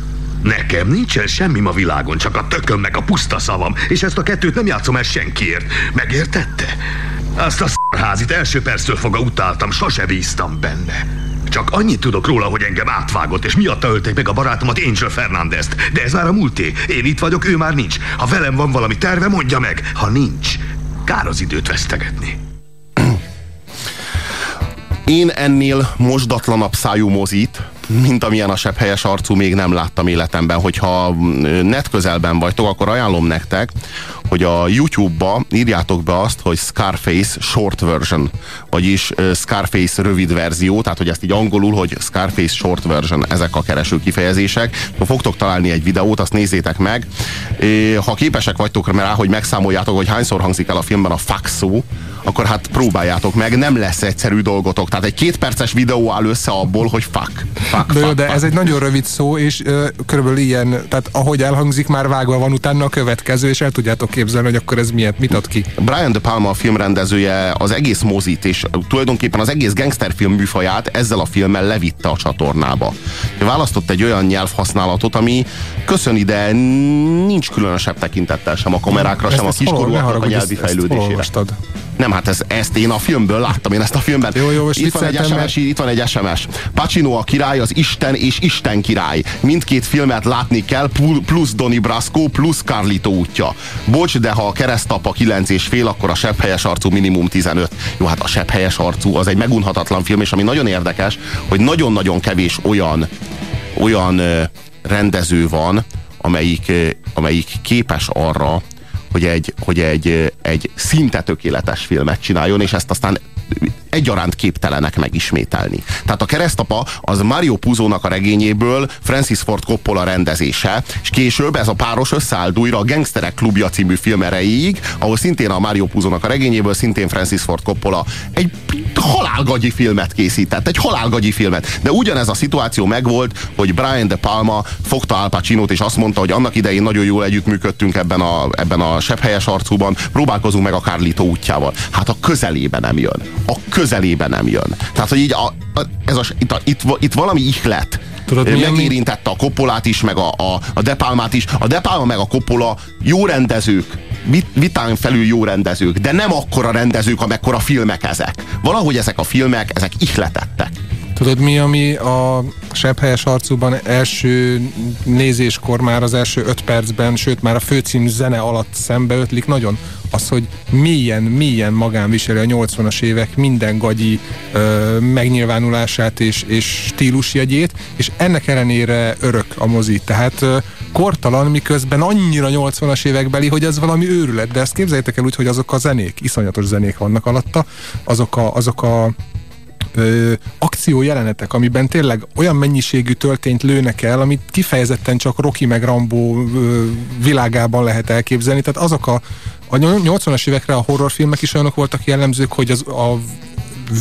Nekem nincsen semmi a világon, csak a tököm meg a puszta szavam, és ezt a kettőt nem játszom el senkiért. Megértette? Azt a szarházit első perctől foga utáltam, sose bíztam benne. Csak annyit tudok róla, hogy engem átvágott, és miatta ölték meg a barátomat Angel Fernandez-t. De ez már a múlté. Én itt vagyok, ő már nincs. Ha velem van valami terve, mondja meg. Ha nincs, kár az időt vesztegetni. Én ennél mosdatlanabb szájú mozit, mint amilyen a sebb helyes arcú még nem láttam életemben. Hogyha net közelben vagytok, akkor ajánlom nektek, hogy a YouTube-ba írjátok be azt, hogy Scarface short version, vagyis Scarface rövid verzió, tehát hogy ezt így angolul, hogy Scarface short version, ezek a kereső kifejezések. Fogtok találni egy videót, azt nézzétek meg. Ha képesek vagytok rá, hogy megszámoljátok, hogy hányszor hangzik el a filmben a fuck szó, akkor hát próbáljátok meg, nem lesz egyszerű dolgotok. Tehát egy kétperces videó áll össze abból, hogy fuck. fuck, de, fuck, de fuck. ez egy nagyon rövid szó, és ö, körülbelül ilyen, tehát ahogy elhangzik, már vágva van utána a következő, és el tudjátok képzelni, hogy akkor ez miért, mit ad ki. Brian De Palma a filmrendezője az egész mozit, és tulajdonképpen az egész gangsterfilm műfaját ezzel a filmmel levitte a csatornába. Választott egy olyan nyelvhasználatot, ami köszön ide, nincs különösebb tekintettel sem a kamerákra, ezt, sem a kiskorúaknak a nyelvi fejlődésére. Nem, hát ez, ezt én a filmből láttam, én ezt a filmben. Jó, jó, itt, van egy SMS, mert... itt van egy SMS. Pacino a király, az Isten és Isten király. Mindkét filmet látni kell, plusz Donny Brasco, plusz Carlito útja. Bocs, de ha a keresztapa 9 és fél, akkor a sebb helyes arcú minimum 15. Jó, hát a sebb helyes arcú az egy megunhatatlan film, és ami nagyon érdekes, hogy nagyon-nagyon kevés olyan, olyan rendező van, amelyik, amelyik képes arra, hogy egy, hogy egy, egy szinte tökéletes filmet csináljon, és ezt aztán egyaránt képtelenek megismételni. Tehát a keresztapa az Mario Puzónak a regényéből Francis Ford Coppola rendezése, és később ez a páros összeállt újra a Gangsterek klubja című film erejéig, ahol szintén a Mario Puzónak a regényéből szintén Francis Ford Coppola egy halálgagyi filmet készített, egy halálgagyi filmet. De ugyanez a szituáció megvolt, hogy Brian De Palma fogta Al Pacino-t, és azt mondta, hogy annak idején nagyon jól együttműködtünk ebben a, ebben a sebhelyes arcúban, próbálkozunk meg a Carlito útjával. Hát a közelébe nem jön. A közelébe nem jön. Tehát, hogy így a, a, ez a, itt, a, itt, itt valami ihlet Tudod, megérintette a Coppolát is, meg a, a, a Depalmát is. A Depalma meg a Coppola jó rendezők, vit, vitán felül jó rendezők, de nem akkora rendezők, amekkora filmek ezek. Valahogy ezek a filmek, ezek ihletettek. Tudod mi, ami a sebhelyes arcúban első nézéskor már az első öt percben, sőt már a főcím zene alatt szembeötlik nagyon? Az, hogy milyen, milyen magán viseli a 80-as évek minden gagyi ö, megnyilvánulását és, és stílusjegyét, és ennek ellenére örök a mozi. Tehát ö, kortalan, miközben annyira 80-as évekbeli, hogy ez valami őrület. De ezt képzeljétek el úgy, hogy azok a zenék, iszonyatos zenék vannak alatta, azok a, azok a ö, akció jelenetek, amiben tényleg olyan mennyiségű töltényt lőnek el, amit kifejezetten csak Rocky meg Rambo ö, világában lehet elképzelni. Tehát azok a, a 80-as évekre a horrorfilmek is olyanok voltak jellemzők, hogy az, a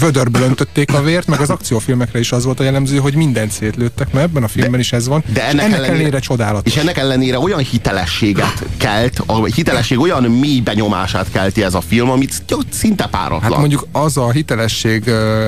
vödörből öntötték a vért, meg az akciófilmekre is az volt a jellemző, hogy mindent szétlőttek, mert ebben a filmben de, is ez van. De ennek, ennek ellenére, ellenére csodálatos. És ennek ellenére olyan hitelességet kelt, a hitelesség olyan mély benyomását kelti ez a film, amit szinte páratlan. Hát mondjuk az a hitelesség,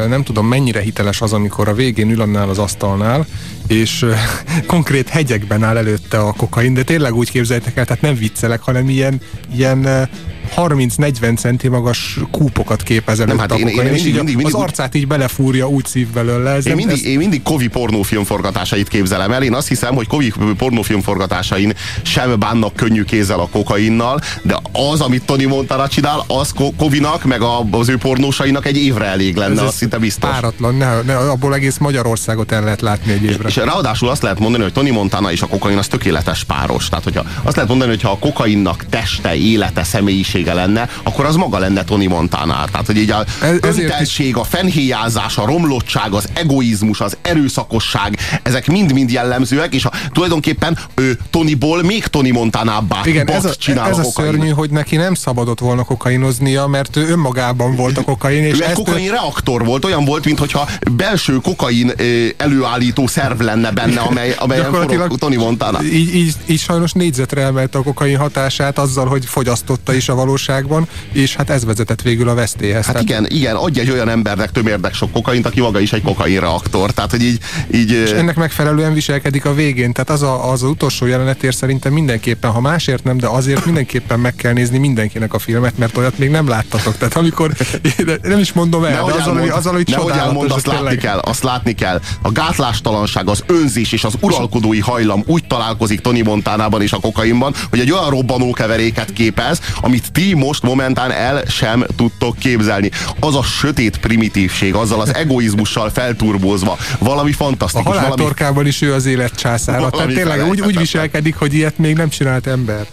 nem tudom mennyire hiteles az, amikor a végén ül annál az asztalnál, és konkrét hegyekben áll előtte a kokain, de tényleg úgy képzeljétek el, tehát nem viccelek, hanem ilyen, ilyen 30-40 centi magas kúpokat képez előtt hát én, én, én mindig, mindig, mindig, az arcát így belefúrja, úgy szív belőle. Ez én, mindig, ez... én mindig Kovi pornófilm forgatásait képzelem el. Én azt hiszem, hogy Kovi pornófilm forgatásain sem bánnak könnyű kézzel a kokainnal, de az, amit Tony Montana csinál, az Kovinak, meg az ő pornósainak egy évre elég lenne, ez az szinte biztos. Páratlan, ne, ne, abból egész Magyarországot el lehet látni egy évre. És ráadásul azt lehet mondani, hogy Tony Montana és a kokain az tökéletes páros. Tehát, hogyha azt lehet mondani, hogy ha a kokainnak teste, élete, személyiség tehetsége lenne, akkor az maga lenne Tony Montana. Tehát, hogy így a önteltség, a fenhéjázás, a romlottság, az egoizmus, az erőszakosság, ezek mind-mind jellemzőek, és a, tulajdonképpen ő Tonyból még Tony Montanábbá Igen, ez a, csinál ez a, a szörnyű, hogy neki nem szabadott volna kokainoznia, mert ő önmagában volt a kokain. És ő egy kokain ő... reaktor volt, olyan volt, mintha belső kokain előállító szerv lenne benne, amely, amelyen forog Tony Montana. Így, így, így sajnos négyzetre emelte a kokain hatását azzal, hogy fogyasztotta is a való valóságban, és hát ez vezetett végül a vesztélyhez. Hát tehát... igen, igen, adj egy olyan embernek tömérdek sok kokaint, aki maga is egy kokainreaktor. Tehát, hogy így, így... És ennek megfelelően viselkedik a végén. Tehát az a, az, a utolsó jelenetér szerintem mindenképpen, ha másért nem, de azért mindenképpen meg kell nézni mindenkinek a filmet, mert olyat még nem láttatok. Tehát amikor, nem is mondom el, de azzal, mond, azzal, hogy csodálatos. Mond, azt látni kell, azt látni kell. A gátlástalanság, az önzés és az uralkodói hajlam úgy találkozik Tony Montánában és a kokainban, hogy egy olyan robbanókeveréket képez, amit ti most momentán el sem tudtok képzelni. Az a sötét primitívség, azzal az egoizmussal felturbózva, valami fantasztikus. A haláltorkában valami... is ő az élet császára. Tehát tényleg úgy, úgy viselkedik, hogy ilyet még nem csinált ember.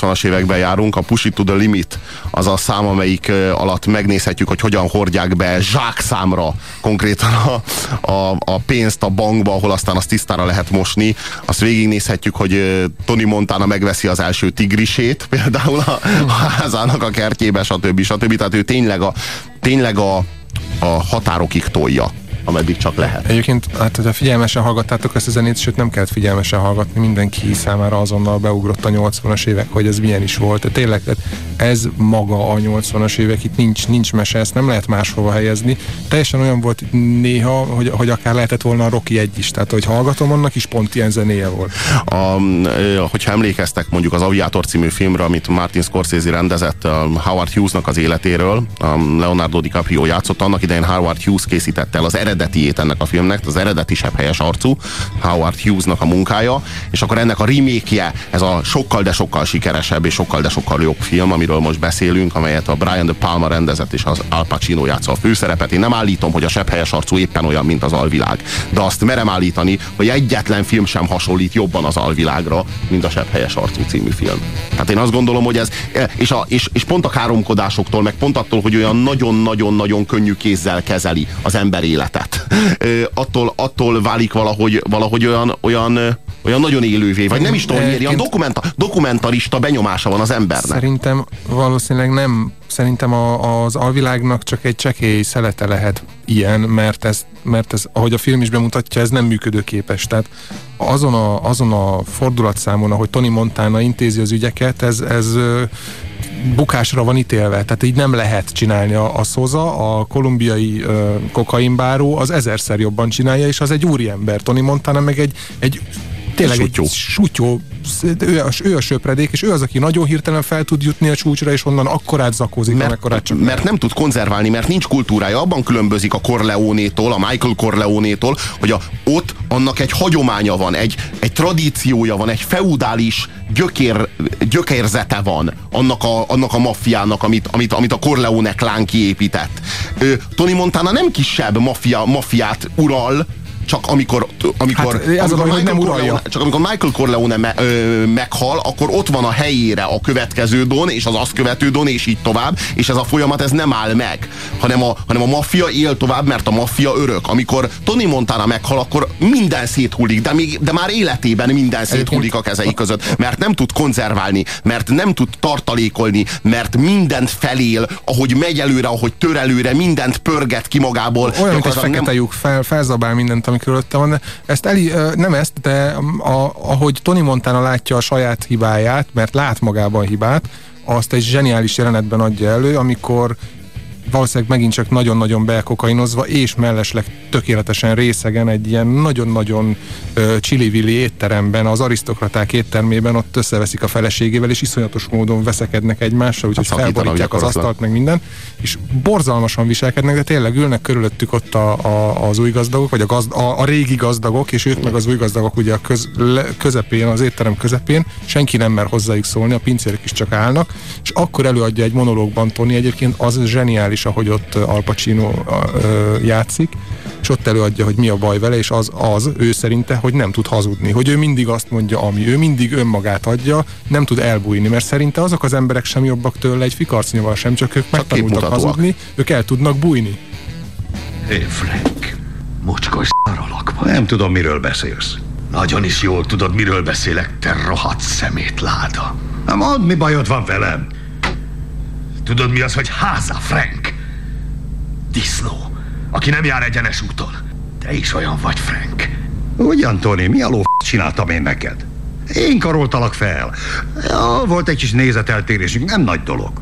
80-as években járunk. A Push It to the Limit az a szám, amelyik alatt megnézhetjük, hogy hogyan hordják be zsákszámra konkrétan a, a, a pénzt a bankba, ahol aztán azt tisztára lehet mosni. Azt végignézhetjük, hogy Tony Montana megveszi az első tigrisét, például a, a házának a kertjébe, stb. stb. Tehát ő tényleg a, tényleg a, a határokig tolja ameddig csak lehet. Egyébként, hát hogyha figyelmesen hallgattátok ezt a zenét, sőt nem kellett figyelmesen hallgatni, mindenki számára azonnal beugrott a 80-as évek, hogy ez milyen is volt. Tehát tényleg, tehát ez maga a 80-as évek, itt nincs, nincs mese, ezt nem lehet máshova helyezni. Teljesen olyan volt néha, hogy, hogy akár lehetett volna a Rocky egy is, tehát hogy hallgatom, annak is pont ilyen zenéje volt. A, hogyha emlékeztek mondjuk az Aviator című filmre, amit Martin Scorsese rendezett Howard Hughesnak az életéről, Leonardo DiCaprio játszott, annak idején Howard Hughes készítette el az eredetiét ennek a filmnek, az eredeti sebb helyes arcú, Howard Hughesnak a munkája, és akkor ennek a remake ez a sokkal, de sokkal sikeresebb és sokkal, de sokkal jobb film, amiről most beszélünk, amelyet a Brian De Palma rendezett, és az Al Pacino játsza a főszerepet. Én nem állítom, hogy a sebb helyes arcú éppen olyan, mint az alvilág, de azt merem állítani, hogy egyetlen film sem hasonlít jobban az alvilágra, mint a sebb helyes arcú című film. Tehát én azt gondolom, hogy ez, és, a, és, és pont a káromkodásoktól, meg pont attól, hogy olyan nagyon-nagyon-nagyon könnyű kézzel kezeli az ember életet életet. attól, attól válik valahogy, valahogy olyan, olyan, olyan nagyon élővé, vagy nem is tudom miért, ilyen dokumenta, dokumentarista benyomása van az embernek. Szerintem valószínűleg nem, szerintem a, az alvilágnak csak egy csekély szelete lehet ilyen, mert ez, mert ez, ahogy a film is bemutatja, ez nem működőképes. Tehát azon a, azon a fordulatszámon, ahogy Tony Montana intézi az ügyeket, ez, ez bukásra van ítélve, tehát így nem lehet csinálni a, a Szoza, a kolumbiai ö, kokainbáró az ezerszer jobban csinálja, és az egy úriember. Tony Montana meg egy, egy tényleg sutyó. egy sutyó, ő a, ő a söpredék, és ő az, aki nagyon hirtelen fel tud jutni a csúcsra, és onnan akkorát zakózik, mert, amekkorát csak Mert nem tud konzerválni, mert nincs kultúrája. Abban különbözik a Corleone-tól, a Michael Corleone-tól, hogy a, ott annak egy hagyománya van, egy, egy tradíciója van, egy feudális gyökér, gyökérzete van annak a, annak a maffiának, amit, amit, amit a Corleone klán kiépített. Ő, Tony Montana nem kisebb maffia, maffiát ural, csak amikor, amikor, hát, amikor, amikor Michael, nem Corleone, csak amikor Michael Corleone me, ö, meghal, akkor ott van a helyére a következő don, és az azt követő don, és így tovább, és ez a folyamat ez nem áll meg, hanem a, hanem a maffia él tovább, mert a maffia örök. Amikor Tony Montana meghal, akkor minden széthullik, de, még, de már életében minden széthullik a kezei között, mert nem tud konzerválni, mert nem tud tartalékolni, mert mindent felél, ahogy megy előre, ahogy tör előre, mindent pörget ki magából. Olyan, mint egy fekete nem... lyuk, fel, felzabál mindent, ami körülötte van, ezt Eli, nem ezt, de a, ahogy Tony Montana látja a saját hibáját, mert lát magában hibát, azt egy zseniális jelenetben adja elő, amikor valószínűleg megint csak nagyon-nagyon bekokainozva, és mellesleg tökéletesen részegen egy ilyen nagyon-nagyon csili étteremben, az arisztokraták éttermében ott összeveszik a feleségével, és iszonyatos módon veszekednek egymással, úgyhogy hát felborítják az asztalt, meg minden, és borzalmasan viselkednek, de tényleg ülnek körülöttük ott a, a, az új gazdagok, vagy a, gazd, a, a régi gazdagok, és ők meg az új gazdagok ugye a köz, le, közepén, az étterem közepén, senki nem mer hozzájuk szólni, a pincérek is csak állnak, és akkor előadja egy monológban Tony, egyébként az zseniális is, ahogy ott Al Pacino játszik, és ott előadja, hogy mi a baj vele, és az, az ő szerinte, hogy nem tud hazudni, hogy ő mindig azt mondja, ami ő mindig önmagát adja, nem tud elbújni, mert szerinte azok az emberek sem jobbak tőle egy fikarcnyival sem, csak ők megtanultak hazudni, ők el tudnak bújni. Hé, hey Frank, mocskos szaralak Nem tudom, miről beszélsz. Nagyon is jól tudod, miről beszélek, te rohadt szemétláda. Nem mondd, mi bajod van velem? Tudod, mi az, hogy háza, Frank? Disznó, aki nem jár egyenes úton. Te is olyan vagy, Frank. Ugyan, Tony, mi a ló csináltam én neked? Én karoltalak fel. Ja, volt egy kis nézeteltérésünk, nem nagy dolog.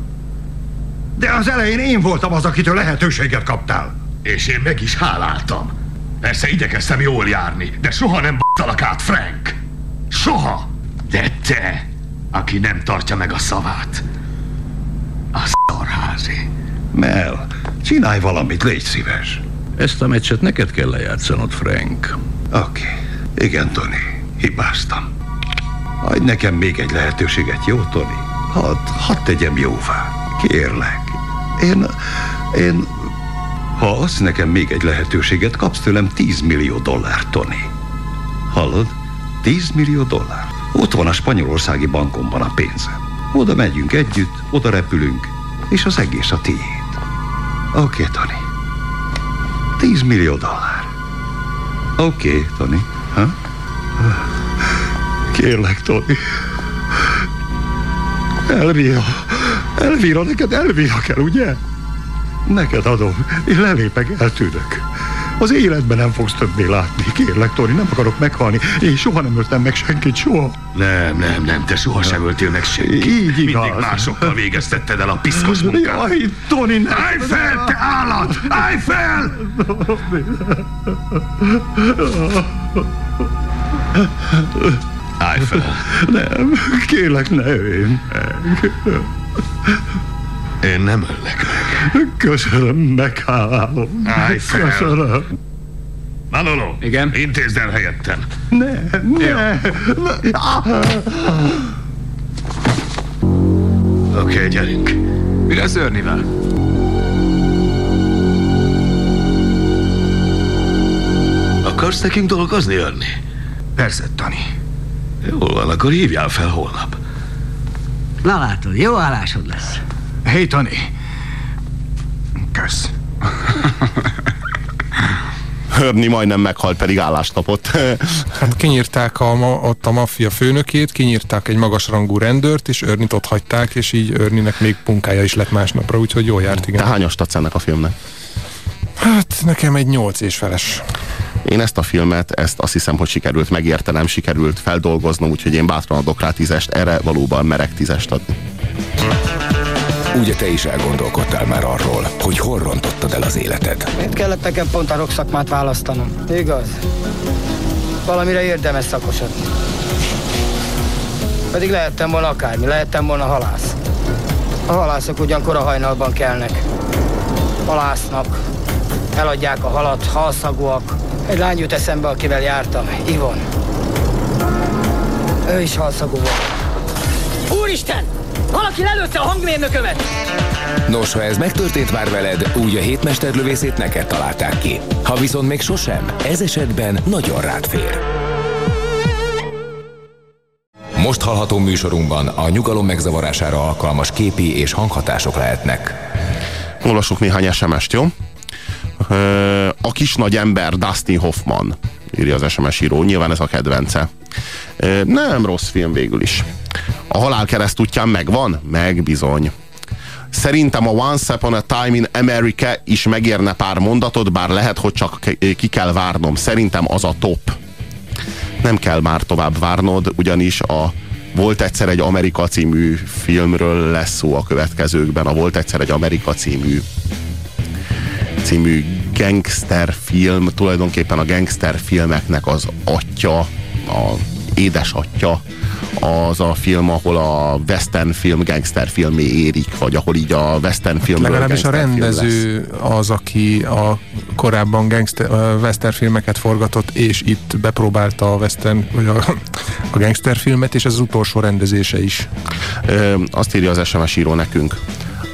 De az elején én voltam az, akitől lehetőséget kaptál. És én meg is háláltam. Persze igyekeztem jól járni, de soha nem b***talak át, Frank. Soha. De te, aki nem tartja meg a szavát, a szarházi. Mel, csinálj valamit, légy szíves. Ezt a meccset neked kell lejátszanod, Frank. Oké. Okay. Igen, Tony. Hibáztam. Adj nekem még egy lehetőséget, jó, Tony? Hadd, hadd tegyem jóvá. Kérlek. Én, én... Ha adsz nekem még egy lehetőséget, kapsz tőlem 10 millió dollár, Tony. Hallod? 10 millió dollár. Ott van a spanyolországi bankomban a pénzem. Oda megyünk együtt, oda repülünk, és az egész a tiéd. Oké, okay, Tony. 10 millió dollár. Oké, okay, Tony. Ha? Kérlek, Tony. Elvira. Elvira, neked Elvira kell, ugye? Neked adom. Én lelépek, eltűnök. Az életben nem fogsz többé látni. Kérlek, Tori, nem akarok meghalni. Én soha nem öltem meg senkit, soha. Nem, nem, nem, te soha sem öltél meg senkit. Így igaz. Mindig másokkal végeztetted el a piszkos munkát. Jaj, Toni, ne... Állj fel, te állat! Állj fel! Állj fel. Nem, kérlek, ne ölj meg. Én nem öllek meg. Köszönöm, meghálálom. Állj fel. Köszönöm. Manolo, Igen? intézd el helyettem. Ne, ne. ne. Oké, okay, gyerünk. Mi lesz Örnivel? Akarsz nekünk dolgozni, Örni? Persze, Tani. Jól van, akkor hívjál fel holnap. Na látod, jó állásod lesz. Hé, hey, Tani. Kösz. Hörni majdnem meghalt, pedig állást kapott. Hát kinyírták a, ma, ott a maffia főnökét, kinyírták egy magasrangú rendőrt, és Örnit ott hagyták, és így Örninek még punkája is lett másnapra, úgyhogy jól járt, igen. Te hányast adsz ennek a filmnek? Hát nekem egy nyolc és feles. Én ezt a filmet, ezt azt hiszem, hogy sikerült megértenem, sikerült feldolgoznom, úgyhogy én bátran adok rá tízest, erre valóban merek tízest adni. Ugye te is elgondolkodtál már arról, hogy hol rontottad el az életed? Miért kellett nekem pont a rokszakmát választanom? Igaz? Valamire érdemes szakosodni. Pedig lehettem volna akármi, lehettem volna halász. A halászok ugyankor a hajnalban kelnek. Halásznak, eladják a halat, halszagúak. Egy lány jut eszembe, akivel jártam, Ivon. Ő is halszagú volt. Úristen! Valaki lelőtte a hangmérnökömet! Nos, ha ez megtörtént már veled, úgy a hétmesterlövészét neked találták ki. Ha viszont még sosem, ez esetben nagyon rád fér. Most hallható műsorunkban a nyugalom megzavarására alkalmas képi és hanghatások lehetnek. Olvasok néhány SMS-t, jó? A kis nagy ember Dustin Hoffman, írja az SMS író, nyilván ez a kedvence. Nem rossz film végül is. A halál kereszt útján megvan? Meg bizony. Szerintem a Once Upon a Time in America is megérne pár mondatot, bár lehet, hogy csak ki kell várnom. Szerintem az a top. Nem kell már tovább várnod, ugyanis a Volt egyszer egy Amerika című filmről lesz szó a következőkben. A Volt egyszer egy Amerika című című gangster film, tulajdonképpen a gangster filmeknek az atya, a édesatya, az a film, ahol a western film gangster filmé érik, vagy ahol így a western film Legalábbis a rendező az, aki a korábban gangster, western filmeket forgatott, és itt bepróbálta a western, vagy a, a gangster filmet, és ez az utolsó rendezése is. Ö, azt írja az SMS író nekünk.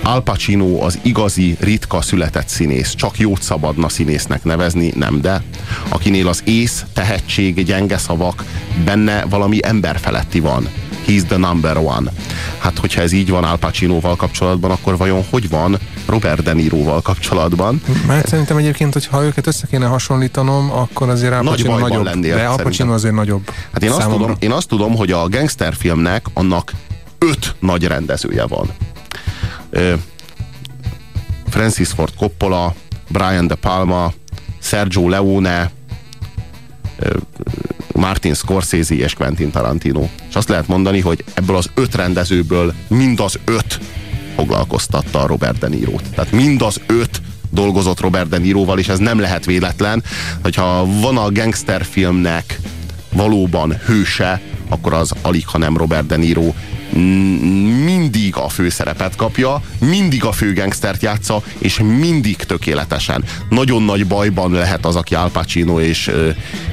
Al Pacino az igazi, ritka született színész. Csak jót szabadna színésznek nevezni, nem de. Akinél az ész, tehetség, gyenge szavak, benne valami emberfeletti van. He's the number one. Hát, hogyha ez így van Al Pacinoval kapcsolatban, akkor vajon hogy van Robert De Niroval kapcsolatban? Mert szerintem egyébként, hogyha őket össze kéne hasonlítanom, akkor azért Al Pacino Nagy nagyobb. lennél, de Al Pacino azért nagyobb. Hát én azt, tudom, én azt tudom, hogy a gangsterfilmnek annak öt nagy rendezője van. Francis Ford Coppola, Brian De Palma, Sergio Leone, Martin Scorsese és Quentin Tarantino. És azt lehet mondani, hogy ebből az öt rendezőből mind az öt foglalkoztatta a Robert De Niro-t. Tehát mind az öt dolgozott Robert De Niroval, és ez nem lehet véletlen, hogyha van a gangsterfilmnek valóban hőse, akkor az alig, ha nem Robert De Niro mindig a főszerepet kapja, mindig a főgangstert játsza, és mindig tökéletesen. Nagyon nagy bajban lehet az, aki Al Pacino és,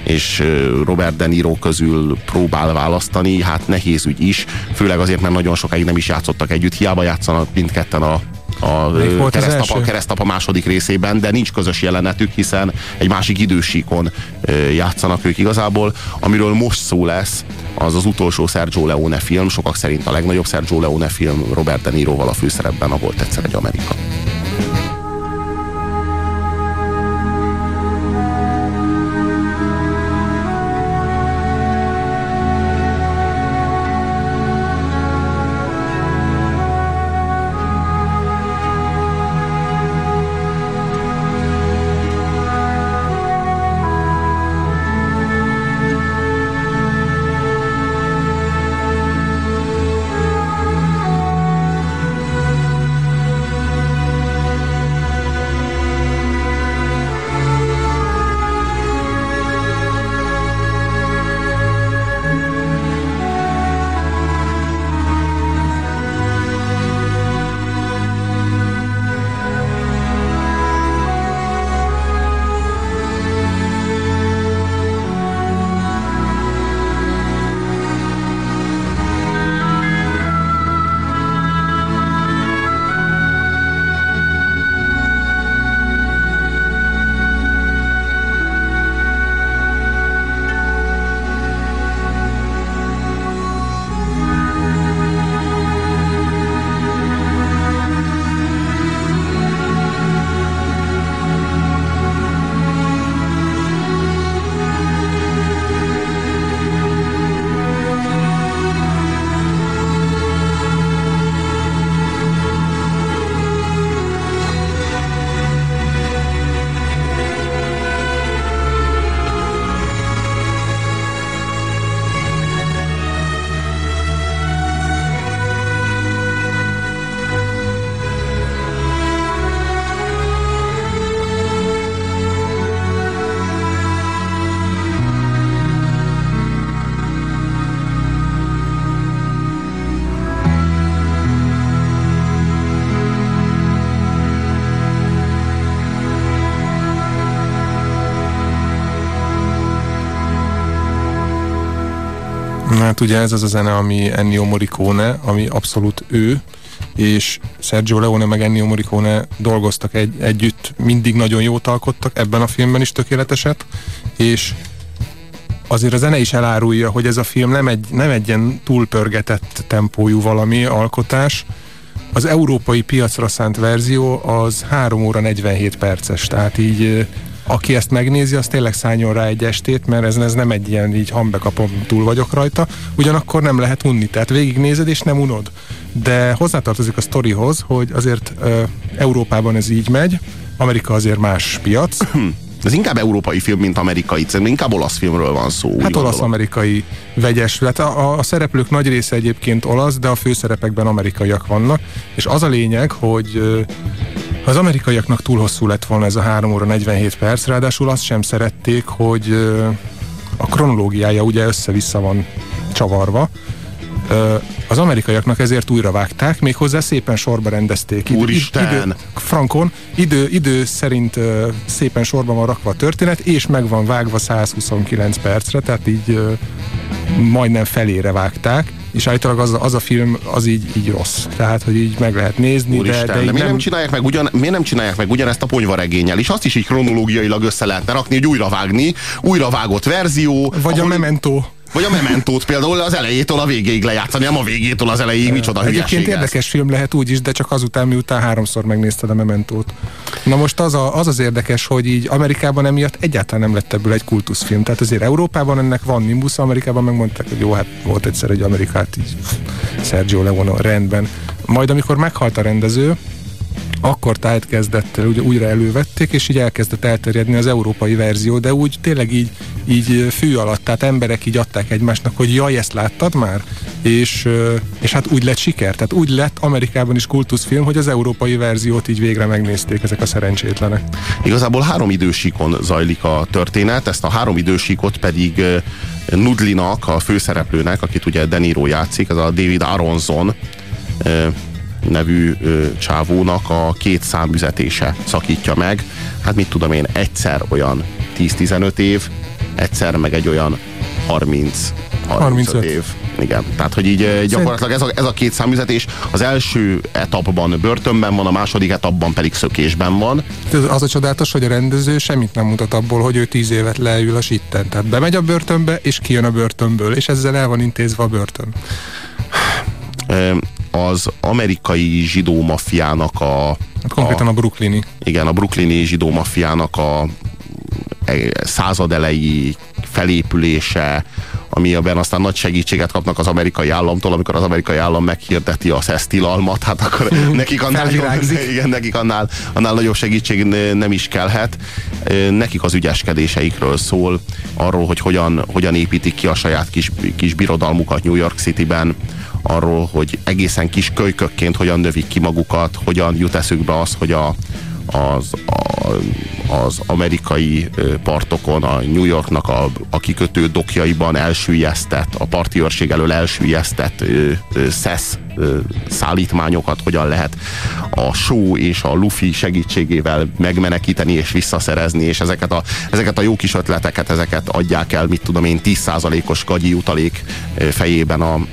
és Robert De Niro közül próbál választani, hát nehéz ügy is, főleg azért, mert nagyon sokáig nem is játszottak együtt, hiába játszanak mindketten a a keresztapa, keresztapa második részében, de nincs közös jelenetük, hiszen egy másik idősíkon játszanak ők igazából. Amiről most szó lesz, az az utolsó Sergio Leone film, sokak szerint a legnagyobb Sergio Leone film Robert De Niroval a főszerepben, a volt egyszer egy Amerika. Ugye ez az a zene, ami Ennio Morricone, ami abszolút ő, és Sergio Leone meg Ennio Morricone dolgoztak egy, együtt, mindig nagyon jót alkottak, ebben a filmben is tökéleteset, és azért a zene is elárulja, hogy ez a film nem egy, nem egy ilyen túlpörgetett tempójú valami alkotás, az európai piacra szánt verzió az 3 óra 47 perces, tehát így aki ezt megnézi, az tényleg szálljon rá egy estét, mert ez, ez nem egy ilyen így hambekapom, túl vagyok rajta, ugyanakkor nem lehet unni, tehát végignézed és nem unod. De hozzátartozik a sztorihoz, hogy azért uh, Európában ez így megy, Amerika azért más piac, ez inkább európai film, mint amerikai, inkább olasz filmről van szó. Hát olasz-amerikai vegyes. Hát a, a szereplők nagy része egyébként olasz, de a főszerepekben amerikaiak vannak, és az a lényeg, hogy az amerikaiaknak túl hosszú lett volna ez a 3 óra 47 perc, ráadásul azt sem szerették, hogy a kronológiája ugye össze-vissza van csavarva. Az amerikaiaknak ezért újra vágták, méghozzá szépen sorba rendezték. Idő, Úristen! Idő, frankon, idő, idő szerint szépen sorban van rakva a történet, és meg van vágva 129 percre, tehát így majdnem felére vágták és állítólag az, az a film az így, így rossz. Tehát, hogy így meg lehet nézni, Úristen, de, de, de miért, nem... nem csinálják meg ugyan, miért nem csinálják meg ugyanezt a ponyvaregényel? És azt is így kronológiailag össze lehetne rakni, hogy újra vágni, újra vágott verzió. Vagy ahol... a Memento. Vagy a Mementót például az elejétől a végéig lejátszani, nem a végétől az elejéig, micsoda Egyébként érdekes film lehet úgy is, de csak azután, miután háromszor megnézted a Mementót. Na most az, a, az az érdekes, hogy így Amerikában emiatt egyáltalán nem lett ebből egy kultuszfilm. Tehát azért Európában ennek van nimbus, Amerikában megmondták, hogy jó, hát volt egyszer egy Amerikát, így Sergio Leone rendben. Majd amikor meghalt a rendező, akkor tájt kezdett, ugye újra elővették, és így elkezdett elterjedni az európai verzió, de úgy tényleg így, így fű alatt, tehát emberek így adták egymásnak, hogy jaj, ezt láttad már? És, és hát úgy lett siker, tehát úgy lett Amerikában is kultuszfilm, hogy az európai verziót így végre megnézték ezek a szerencsétlenek. Igazából három idősíkon zajlik a történet, ezt a három idősíkot pedig Nudlinak, a főszereplőnek, akit ugye Deniro játszik, ez a David Aronson, nevű csávónak a két számüzetése szakítja meg. Hát mit tudom én, egyszer olyan 10-15 év, egyszer meg egy olyan 30 35, 35. év. Igen, tehát hogy így eh, gyakorlatilag ez a, ez a két számüzetés az első etapban börtönben van, a második etapban pedig szökésben van. Az, a csodálatos, hogy a rendező semmit nem mutat abból, hogy ő tíz évet leül a sitten. Tehát bemegy a börtönbe, és kijön a börtönből, és ezzel el van intézve a börtön. Az amerikai zsidó maffiának a... Hát konkrétan a brooklyni. Igen, a brooklyni zsidó maffiának a századelei felépülése, amiben aztán nagy segítséget kapnak az amerikai államtól, amikor az amerikai állam meghirdeti a szesztilalmat, hát akkor nekik annál, igen, nekik annál, annál nagyobb segítség nem is kellhet. Nekik az ügyeskedéseikről szól, arról, hogy hogyan, hogyan építik ki a saját kis, kis birodalmukat New York Cityben, arról, hogy egészen kis kölykökként hogyan növik ki magukat, hogyan jut eszükbe az, hogy a, az, a, az amerikai partokon, a New Yorknak a, a kikötő dokjaiban elsüllyesztett, a parti őrség elől elsüllyesztett szesz szállítmányokat hogyan lehet a show és a Luffy segítségével megmenekíteni és visszaszerezni, és ezeket a, ezeket a jó kis ötleteket, ezeket adják el, mit tudom én, 10%-os gagyi utalék ö, fejében a,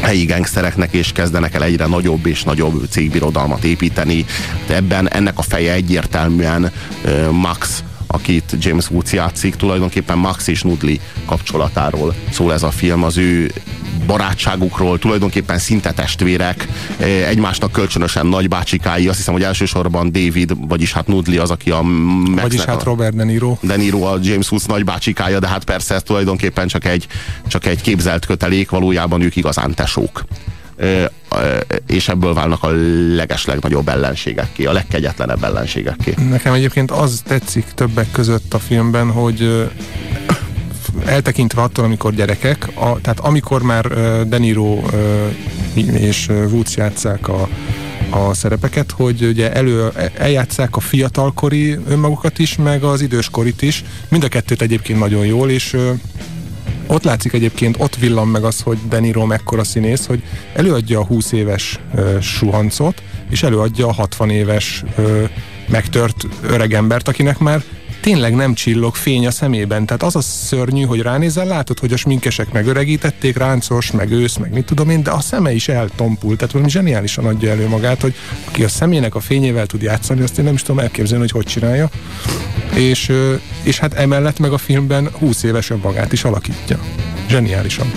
helyi gengsztereknek, és kezdenek el egyre nagyobb és nagyobb cégbirodalmat építeni. Ebben ennek a feje egyértelműen Max, akit James Woods játszik, tulajdonképpen Max és Nudli kapcsolatáról szól ez a film, az ő barátságukról, tulajdonképpen szinte testvérek, egymásnak kölcsönösen nagybácsikái, azt hiszem, hogy elsősorban David, vagyis hát Nudli az, aki a Maxnek Vagyis hát Robert De Niro. De Niro a James Woods nagybácsikája, de hát persze ez tulajdonképpen csak egy, csak egy képzelt kötelék, valójában ők igazán tesók. És ebből válnak a leges legnagyobb ellenségekké, a legkegyetlenebb ellenségekké. Nekem egyébként az tetszik többek között a filmben, hogy eltekintve attól, amikor gyerekek, a, tehát amikor már ö, De Niro ö, és Woods játszák a, a szerepeket, hogy ugye elő, eljátszák a fiatalkori önmagukat is, meg az időskorit is. Mind a kettőt egyébként nagyon jól, és ott látszik egyébként, ott villan meg az, hogy De Niro mekkora színész, hogy előadja a 20 éves ö, suhancot, és előadja a 60 éves ö, megtört öregembert, akinek már tényleg nem csillog fény a szemében. Tehát az a szörnyű, hogy ránézel, látod, hogy a sminkesek megöregítették, ráncos, meg ősz, meg mit tudom én, de a szeme is eltompult. Tehát valami zseniálisan adja elő magát, hogy aki a szemének a fényével tud játszani, azt én nem is tudom elképzelni, hogy hogy csinálja. És, és hát emellett meg a filmben 20 éves önmagát is alakítja. Zseniálisan.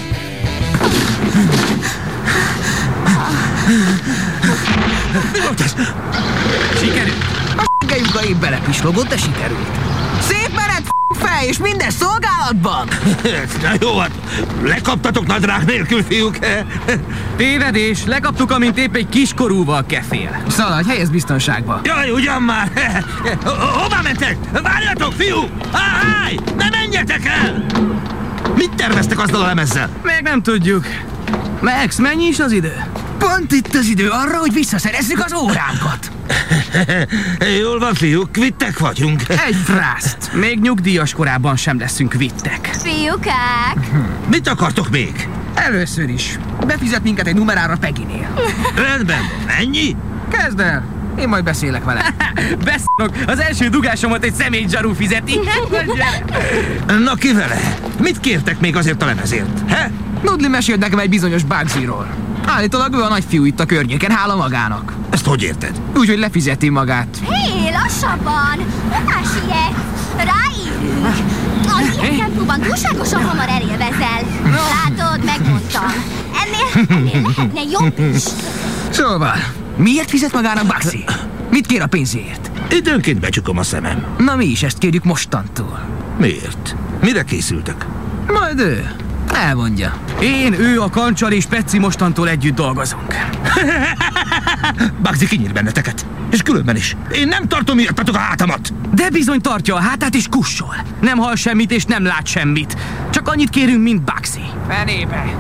Mi. A s***ejük épp belepislogott, de sikerült. Szép menet, f- fej, és minden szolgálatban! Na jó, hát lekaptatok nadrág nélkül, fiúk. Tévedés, lekaptuk, amint épp egy kiskorúval kefél. Szaladj, helyez biztonságba. Jaj, ugyan már! Ho- Hová mentek? Várjatok, fiú! Állj! Ne menjetek el! Mit terveztek azzal a lemezzel? Még nem tudjuk. Max, mennyi is az idő? Pont itt az idő arra, hogy visszaszerezzük az óránkat. Jól van, fiúk, kvittek vagyunk. Egy frászt. Még nyugdíjas korában sem leszünk vittek. Fiúkák! Mit akartok még? Először is. Befizet minket egy numerára Peginél. Rendben van. Ennyi? Kezd el. Én majd beszélek vele. Beszarok, az első dugásomat egy személy zsarú fizeti. Na ki vele? Mit kértek még azért a lemezért? He? Nudli mesélt nekem egy bizonyos Bugsyról. Állítólag ő a nagyfiú itt a környéken, hála magának. Ezt hogy érted? Úgy, hogy lefizeti magát. Hé, lassabban! Hová sietsz? Ráírünk! Az ilyen tempóban túlságosan hamar elélvezel. Látod, megmondtam. Ennél, ennél lehetne jobb is. Szóval, miért fizet magának Baxi? Mit kér a pénzért? Időnként becsukom a szemem. Na mi is ezt kérjük mostantól. Miért? Mire készültek? Majd ő. Elmondja. Én, ő, a kancsal és Peci mostantól együtt dolgozunk. Bagzi kinyír benneteket. És különben is. Én nem tartom miattatok a hátamat. De bizony tartja a hátát és kussol. Nem hall semmit és nem lát semmit. Csak annyit kérünk, mint Baxi. Fenébe.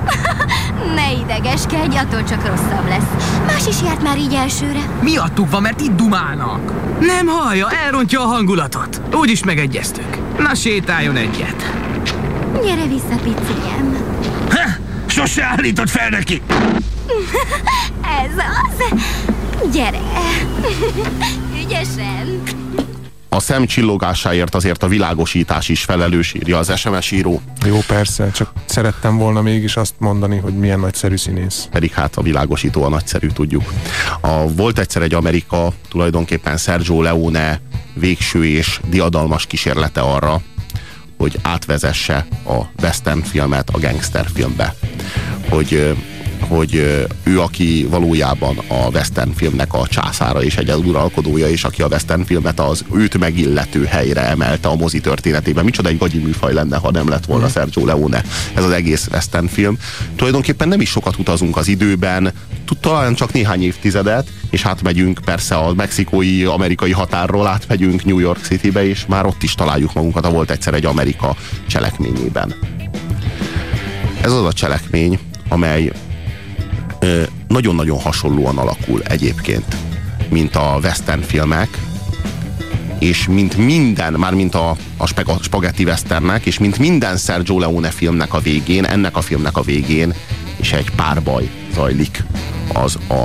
Ne idegeskedj, attól csak rosszabb lesz. Más is járt már így elsőre. Miattuk van, mert itt dumálnak. Nem hallja, elrontja a hangulatot. Úgy is megegyeztük. Na sétáljon egyet. Gyere vissza, piciem. Sose állított fel neki. Ez az. Gyere. Ügyesen. a szem csillogásáért azért a világosítás is felelős, írja az SMS író. Jó, persze, csak szerettem volna mégis azt mondani, hogy milyen nagyszerű színész. Pedig hát a világosító a nagyszerű, tudjuk. A, volt egyszer egy Amerika, tulajdonképpen Sergio Leone végső és diadalmas kísérlete arra, hogy átvezesse a western filmet a gangster filmbe. Hogy hogy ő, aki valójában a western filmnek a császára és egy uralkodója, és aki a western filmet az őt megillető helyre emelte a mozi történetében. Micsoda egy gagyi műfaj lenne, ha nem lett volna Sergio Leone ez az egész western film. Tulajdonképpen nem is sokat utazunk az időben, talán csak néhány évtizedet, és hát megyünk persze a mexikói, amerikai határról átmegyünk New York Citybe, és már ott is találjuk magunkat, a volt egyszer egy Amerika cselekményében. Ez az a cselekmény, amely nagyon-nagyon hasonlóan alakul egyébként, mint a western filmek, és mint minden, már mint a, a spagetti westernek, és mint minden Sergio Leone filmnek a végén, ennek a filmnek a végén is egy párbaj zajlik az, a,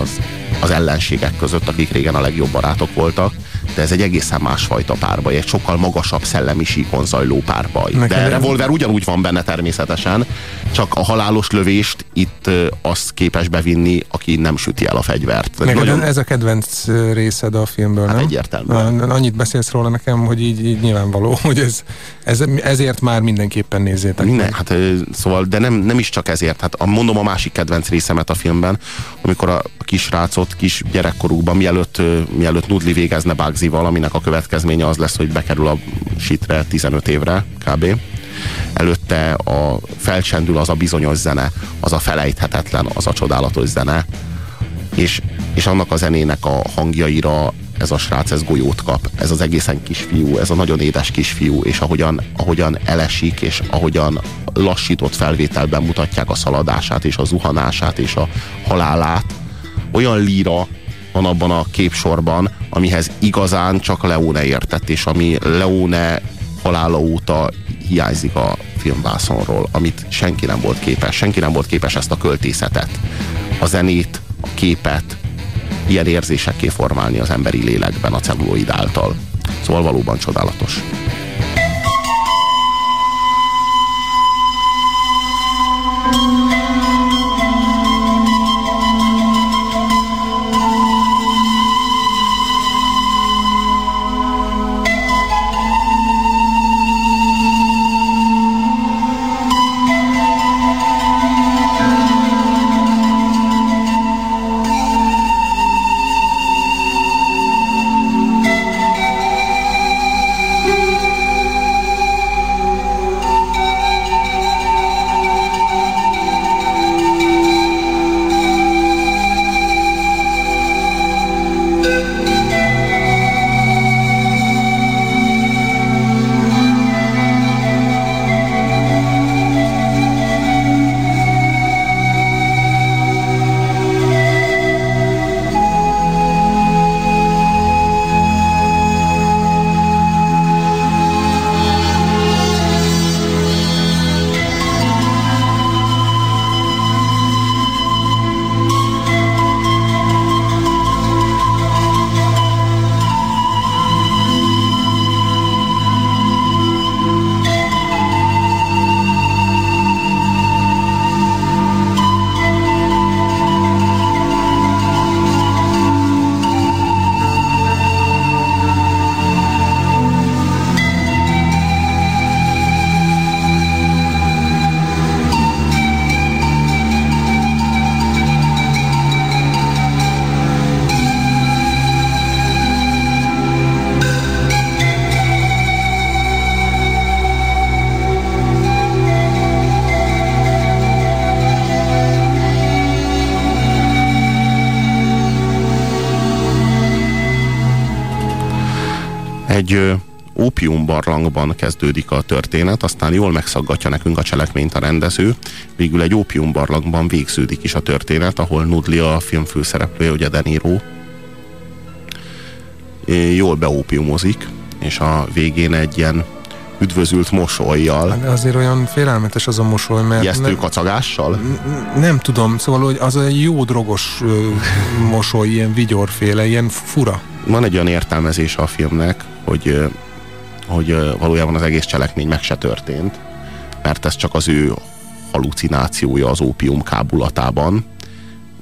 az, az ellenségek között, akik régen a legjobb barátok voltak, de ez egy egészen másfajta párbaj, egy sokkal magasabb szellemi síkon zajló párbaj. Nekem de revolver ugyanúgy van benne természetesen, csak a halálos lövést itt az képes bevinni, aki nem süti el a fegyvert. Neked Nagyon... ez a kedvenc részed a filmből, hát nem? egyértelmű. Annyit beszélsz róla nekem, hogy így, így nyilvánvaló, hogy ez, ez, ezért már mindenképpen nézzétek. Minden, hát szóval, de nem, nem is csak ezért. Hát mondom a másik kedvenc részemet a filmben, amikor a kisrácot kis gyerekkorúban, mielőtt, mielőtt Nudli végezne Bugsival, aminek a következménye az lesz, hogy bekerül a sitre 15 évre kb előtte a, felcsendül az a bizonyos zene, az a felejthetetlen, az a csodálatos zene, és, és annak a zenének a hangjaira ez a srác, ez golyót kap. Ez az egészen kisfiú, ez a nagyon édes kisfiú, és ahogyan, ahogyan elesik, és ahogyan lassított felvételben mutatják a szaladását, és a zuhanását, és a halálát, olyan líra van abban a képsorban, amihez igazán csak Leone értett, és ami Leone halála óta hiányzik a filmvászonról, amit senki nem volt képes. Senki nem volt képes ezt a költészetet, a zenét, a képet ilyen érzésekké formálni az emberi lélekben a celluloid által. Szóval valóban csodálatos. Egy ópiumbarlangban kezdődik a történet, aztán jól megszaggatja nekünk a cselekményt a rendező, végül egy ópiumbarlangban végződik is a történet, ahol Nudli a film főszereplője, ugye De Niro, jól beópiumozik, és a végén egy ilyen üdvözült mosolyjal. De azért olyan félelmetes az a mosoly, mert... Ijesztő nem, kacagással? nem tudom, szóval hogy az egy jó drogos ö, mosoly, ilyen vigyorféle, ilyen fura. Van egy olyan értelmezése a filmnek, hogy, hogy valójában az egész cselekmény meg se történt, mert ez csak az ő halucinációja az ópium kábulatában.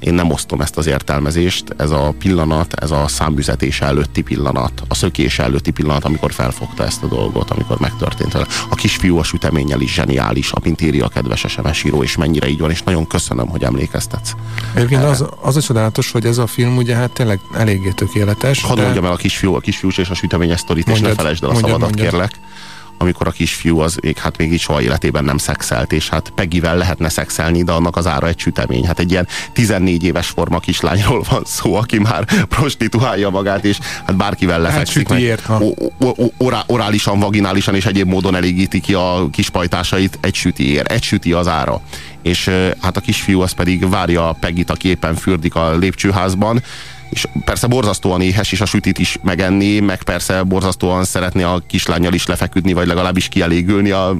Én nem osztom ezt az értelmezést. Ez a pillanat, ez a számüzetés előtti pillanat, a szökés előtti pillanat, amikor felfogta ezt a dolgot, amikor megtörtént vele. A kisfiú a süteménnyel is zseniális, amint írja a kedves SMS író, és mennyire így van, és nagyon köszönöm, hogy emlékeztetsz. Egyébként az, az a csodálatos, hogy ez a film ugye hát tényleg eléggé tökéletes. Hadd de... mondjam el a kisfiú, a kisfiús és a süteményes sztorit, és Mondjad, ne felejtsd el a mondjad, szabadat, mondjad. kérlek. Amikor a kisfiú az még, hát még így soha életében nem szexelt, és hát Pegivel lehetne szexelni, de annak az ára egy sütemény. Hát egy ilyen 14 éves forma kislányról van szó, aki már prostituálja magát, és hát bárkivel lefekszik. sütiért, o- o- o- orá- orálisan, vaginálisan és egyéb módon elégíti ki a kispajtásait egy sütiér. Egy süti az ára. És hát a kisfiú az pedig várja a Pegit, aki éppen fürdik a lépcsőházban, és persze borzasztóan éhes, és a sütit is megenni, meg persze borzasztóan szeretné a kislányjal is lefeküdni, vagy legalábbis kielégülni a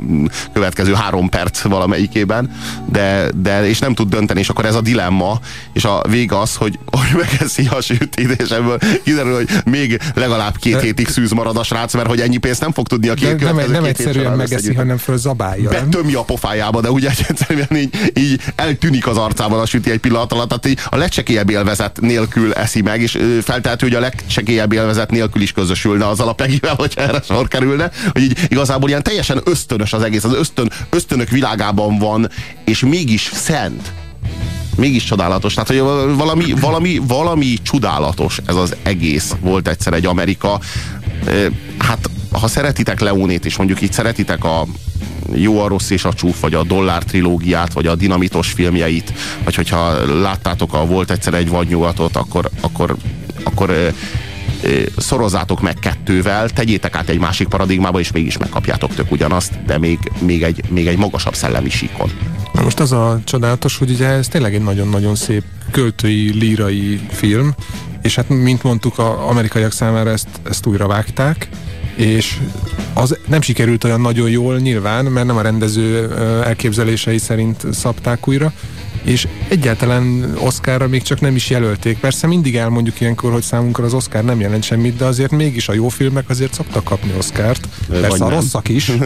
következő három perc valamelyikében, de, de és nem tud dönteni, és akkor ez a dilemma, és a vége az, hogy, hogy megeszi a sütit, és ebből kiderül, hogy még legalább két De- hétig szűz marad a srác, mert hogy ennyi pénzt nem fog tudni a De két nem, következő nem két egyszerűen megeszi, hanem fölzabálja. nem? betömi a pofájába, de ugye egyszerűen így, így eltűnik az arcában a süti egy pillanat alatt, tehát így a legcsekélyebb élvezet nélkül eszi meg, és feltehető, hogy a legcsekélyebb élvezet nélkül is közösülne azzal a pegivel, hogyha erre sor kerülne, hogy így igazából ilyen teljesen ösztönös az egész, az ösztön, ösztönök világában van, és mégis szent. Mégis csodálatos. Tehát, hogy valami, valami, valami csodálatos ez az egész volt egyszer egy Amerika. Hát, ha szeretitek Leónét, és mondjuk így szeretitek a jó, a rossz és a csúf, vagy a dollár trilógiát, vagy a dinamitos filmjeit, vagy hogyha láttátok a Volt egyszer egy vadnyugatot, akkor, akkor, akkor ö, meg kettővel, tegyétek át egy másik paradigmába, és mégis megkapjátok tök ugyanazt, de még, még, egy, még egy magasabb szellemi síkon. Na most az a csodálatos, hogy ugye ez tényleg egy nagyon-nagyon szép költői, lírai film, és hát mint mondtuk, a amerikaiak számára ezt, ezt újra vágták, és az nem sikerült olyan nagyon jól nyilván, mert nem a rendező elképzelései szerint szabták újra, és egyáltalán Oscarra még csak nem is jelölték. Persze mindig elmondjuk ilyenkor, hogy számunkra az Oscar nem jelent semmit, de azért mégis a jó filmek azért szoktak kapni Oscart. Persze Vagy a nem. rosszak is.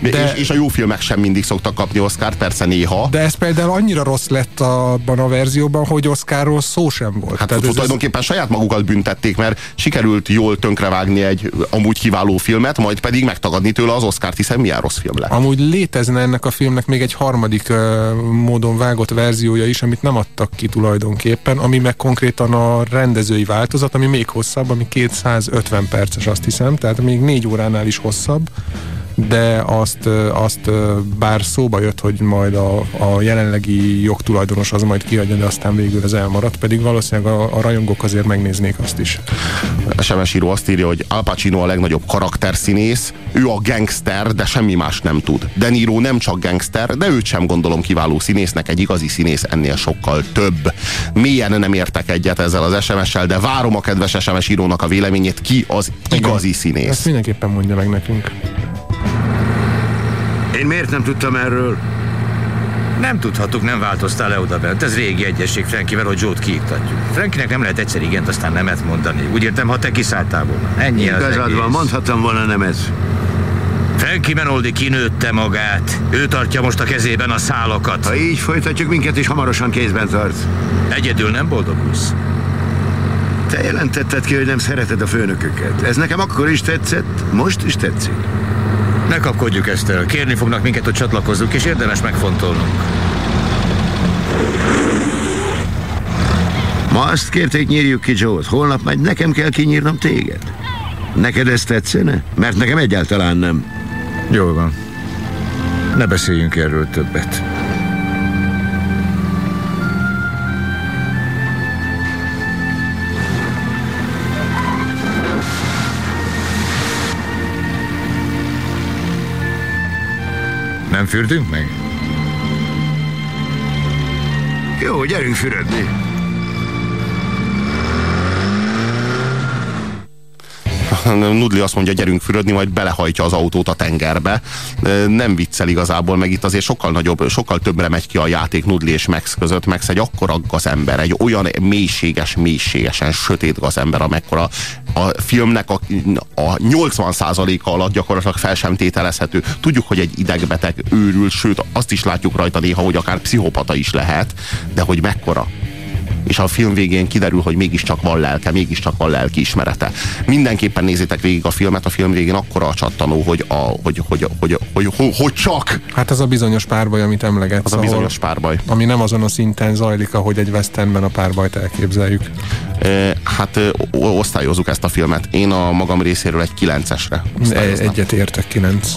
De... És, és a jó filmek sem mindig szoktak kapni Oscárt, persze néha. De ez például annyira rossz lett abban a verzióban, hogy Oscarról szó sem volt. Hát Tehát ez ez, ez, tulajdonképpen saját magukat büntették, mert sikerült jól tönkrevágni egy amúgy kiváló filmet, majd pedig megtagadni tőle az Oscárt, hiszen milyen rossz film lett. amúgy létezne ennek a filmnek még egy harmadik uh, módon vágott verziója is, amit nem adtak ki tulajdonképpen, ami meg konkrétan a rendezői változat, ami még hosszabb, ami 250 perces azt hiszem, tehát még négy óránál is hosszabb, de azt, azt bár szóba jött, hogy majd a, a jelenlegi jogtulajdonos az majd kiadja, de aztán végül ez elmaradt, pedig valószínűleg a, a rajongók azért megnéznék azt is. SMS író azt írja, hogy Al Pacino a legnagyobb karakterszínész, ő a gangster, de semmi más nem tud. De Niro nem csak gangster, de őt sem gondolom kiváló színésznek, egy igazi színész ennél sokkal több. Mélyen nem értek egyet ezzel az SMS-sel, de várom a kedves SMS írónak a véleményét, ki az igazi színész. Ezt mindenképpen mondja meg nekünk. Én miért nem tudtam erről? Nem tudhattuk, nem változtál le oda bent. Ez régi egyesség Frankivel, hogy Joe-t kiiktatjuk. Frankinek nem lehet egyszer igent, aztán nemet mondani. Úgy értem, ha te kiszálltál volna. Ennyi az Igazad egész. van, mondhattam volna nemet. Frankie Menoldi kinőtte magát. Ő tartja most a kezében a szálakat. Ha így folytatjuk, minket is hamarosan kézben tart. Egyedül nem boldogulsz. Te jelentetted ki, hogy nem szereted a főnököket. Ez nekem akkor is tetszett, most is tetszik. Ne kapkodjuk ezt el. Kérni fognak minket, hogy csatlakozzunk, és érdemes megfontolnunk. Ma azt kérték, nyírjuk ki Joe-t. Holnap majd nekem kell kinyírnom téged. Neked ez tetszene? Mert nekem egyáltalán nem. Jól van. Ne beszéljünk erről többet. Nem fürdünk meg? Jó, gyerünk fürödni. Nudli azt mondja, gyerünk fürödni, majd belehajtja az autót a tengerbe. Nem viccel igazából, meg itt azért sokkal nagyobb, sokkal többre megy ki a játék Nudli és Max között. Max egy akkora gazember, egy olyan mélységes, mélységesen sötét gazember, amekkora a filmnek a, a 80%-a alatt gyakorlatilag fel sem tételezhető. Tudjuk, hogy egy idegbeteg őrült, sőt azt is látjuk rajta néha, hogy akár pszichopata is lehet, de hogy mekkora és a film végén kiderül, hogy mégiscsak van lelke, mégiscsak van lelki ismerete. Mindenképpen nézzétek végig a filmet, a film végén akkora a csattanó, hogy, a, hogy, hogy, hogy, hogy, hogy, hogy csak. Hát az a bizonyos párbaj, amit emlegetsz. Az a bizonyos párbaj. Ami nem azon a szinten zajlik, ahogy egy westernben a párbajt elképzeljük. E, hát osztályozzuk ezt a filmet. Én a magam részéről egy kilencesre. Egyet értek, kilenc.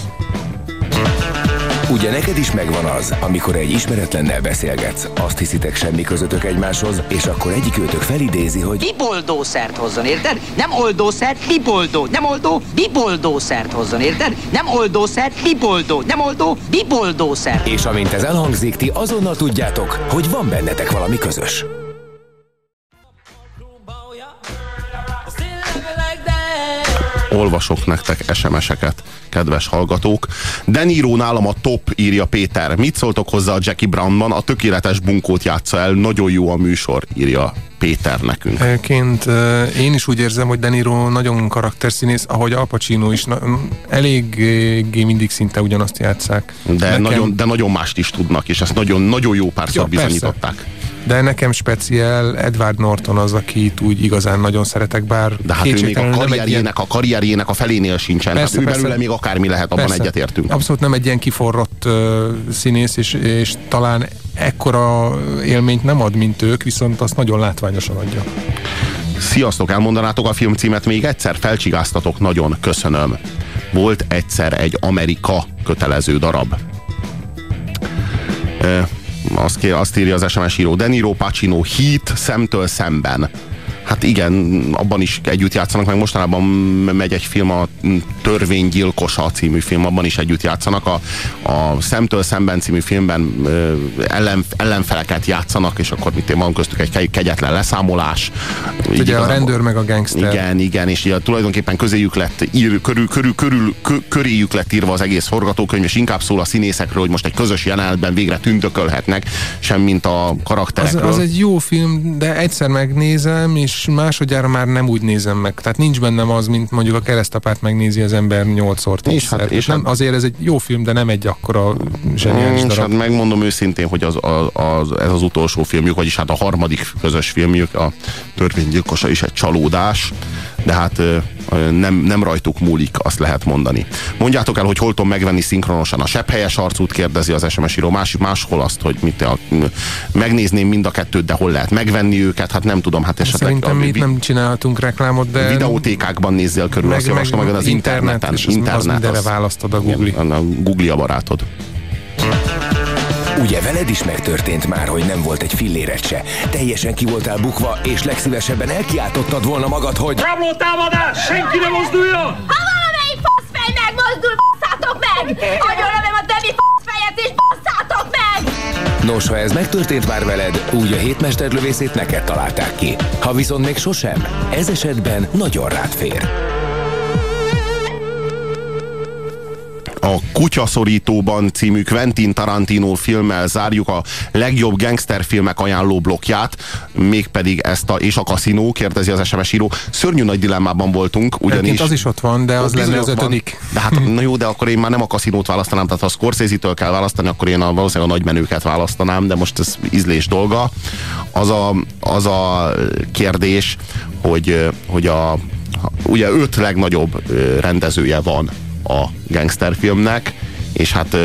Ugye neked is megvan az, amikor egy ismeretlennel beszélgetsz, azt hiszitek semmi közöttök egymáshoz, és akkor egyik őtök felidézi, hogy biboldószert hozzon, érted? Nem oldószert, biboldó. Nem oldó, biboldószert hozzon, érted? Nem oldószert, biboldó. Nem oldó, biboldószert. És amint ez elhangzik, ti azonnal tudjátok, hogy van bennetek valami közös. Olvasok nektek SMS-eket, kedves hallgatók. Deniro nálam a top, írja Péter. Mit szóltok hozzá a Jackie Brownban? A tökéletes bunkót játsza el, nagyon jó a műsor, írja Péter nekünk. Egyébként én is úgy érzem, hogy Deniro nagyon karakterszínész, ahogy Al Pacino is eléggé mindig szinte ugyanazt játszák. De, Nekem... nagyon, de nagyon mást is tudnak, és ezt nagyon, nagyon jó párszor ja, bizonyították. Persze. De nekem speciál Edward Norton az, akit úgy igazán nagyon szeretek, bár De hát ő még a karrierjének, ilyen... a karrierjének a felénél sincsen. Persze, hát ő persze. belőle még akármi lehet, abban persze. egyetértünk. Abszolút nem egy ilyen kiforrott uh, színész, és, és talán ekkora élményt nem ad, mint ők, viszont azt nagyon látványosan adja. Sziasztok, elmondanátok a film címet még egyszer? Felcsigáztatok, nagyon köszönöm. Volt egyszer egy Amerika kötelező darab. Azt, azt írja az SMS író. Deniro Pacino Heat szemtől szemben. Hát igen, abban is együtt játszanak, meg mostanában megy egy film, a Törvénygyilkosa című film, abban is együtt játszanak. A, a Szemtől szemben című filmben ellen, ellenfeleket játszanak, és akkor mit van köztük egy kegyetlen leszámolás. Ugye így, a rendőr meg a gangster. Igen, igen, és ugye, tulajdonképpen közéjük lett ír, körül, körül, körül, köréjük lett írva az egész forgatókönyv, és inkább szól a színészekről, hogy most egy közös jelenetben végre tündökölhetnek, sem mint a karakterekről. Az, az egy jó film, de egyszer megnézem, és és másodjára már nem úgy nézem meg. Tehát nincs bennem az, mint mondjuk a keresztapát megnézi az ember nyolcszor. És, hát, és nem, hát, azért ez egy jó film, de nem egy akkora zseniális darab. Hát megmondom őszintén, hogy az, az, az, ez az utolsó filmjük, vagyis hát a harmadik közös filmjük, a Törvénygyilkosa is egy csalódás, de hát nem, nem rajtuk múlik, azt lehet mondani. Mondjátok el, hogy hol tudom megvenni szinkronosan a sepphelyes arcút, kérdezi az SMS író, más, máshol azt, hogy mit a, megnézném mind a kettőt, de hol lehet megvenni őket, hát nem tudom, hát esetleg... Szerintem mi nem csinálhatunk reklámot, de... Videótékákban nézzél körül, meg, azt javaslom meg az internet, interneten. És internet, az mindenre választod a Google. A Google a barátod. Ugye veled is megtörtént már, hogy nem volt egy filléret se. Teljesen ki voltál bukva, és legszívesebben elkiáltottad volna magad, hogy... Rabló támadás! Senki ne mozduljon! Ha valamelyik faszfej megmozdul, basszátok meg! Agyonlövöm a többi faszfejet, és basszátok meg! Nos, ha ez megtörtént már veled, úgy a hétmesterlövészét neked találták ki. Ha viszont még sosem, ez esetben nagyon rád fér. A Kutyaszorítóban című Quentin Tarantino filmmel zárjuk a legjobb gangsterfilmek ajánló blokkját, mégpedig ezt a És a kaszinó, kérdezi az SMS író. Szörnyű nagy dilemmában voltunk, ugyanis... Egyébként az is ott van, de az lenne az ötödik. De hát na jó, de akkor én már nem a kaszinót választanám, tehát ha a Scorsese-től kell választani, akkor én a, valószínűleg a nagymenőket választanám, de most ez ízlés dolga. Az a, az a kérdés, hogy, hogy a, ugye öt legnagyobb rendezője van a gangsterfilmnek, és hát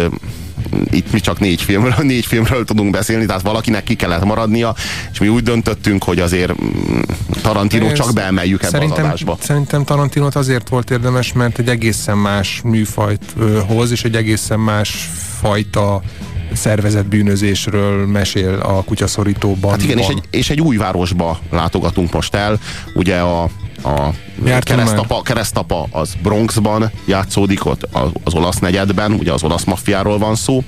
itt mi csak négy filmről, négy filmről tudunk beszélni, tehát valakinek ki kellett maradnia, és mi úgy döntöttünk, hogy azért mm, Tarantino csak beemeljük ebbe szerintem, az adásba. Szerintem Tarantinot azért volt érdemes, mert egy egészen más műfajt hoz, és egy egészen más fajta szervezett bűnözésről mesél a kutyaszorítóban. Hát igen, és egy, és egy új városba látogatunk most el, ugye a a Jártam keresztapa, keresztapa az Bronxban játszódik, ott az olasz negyedben, ugye az olasz maffiáról van szó.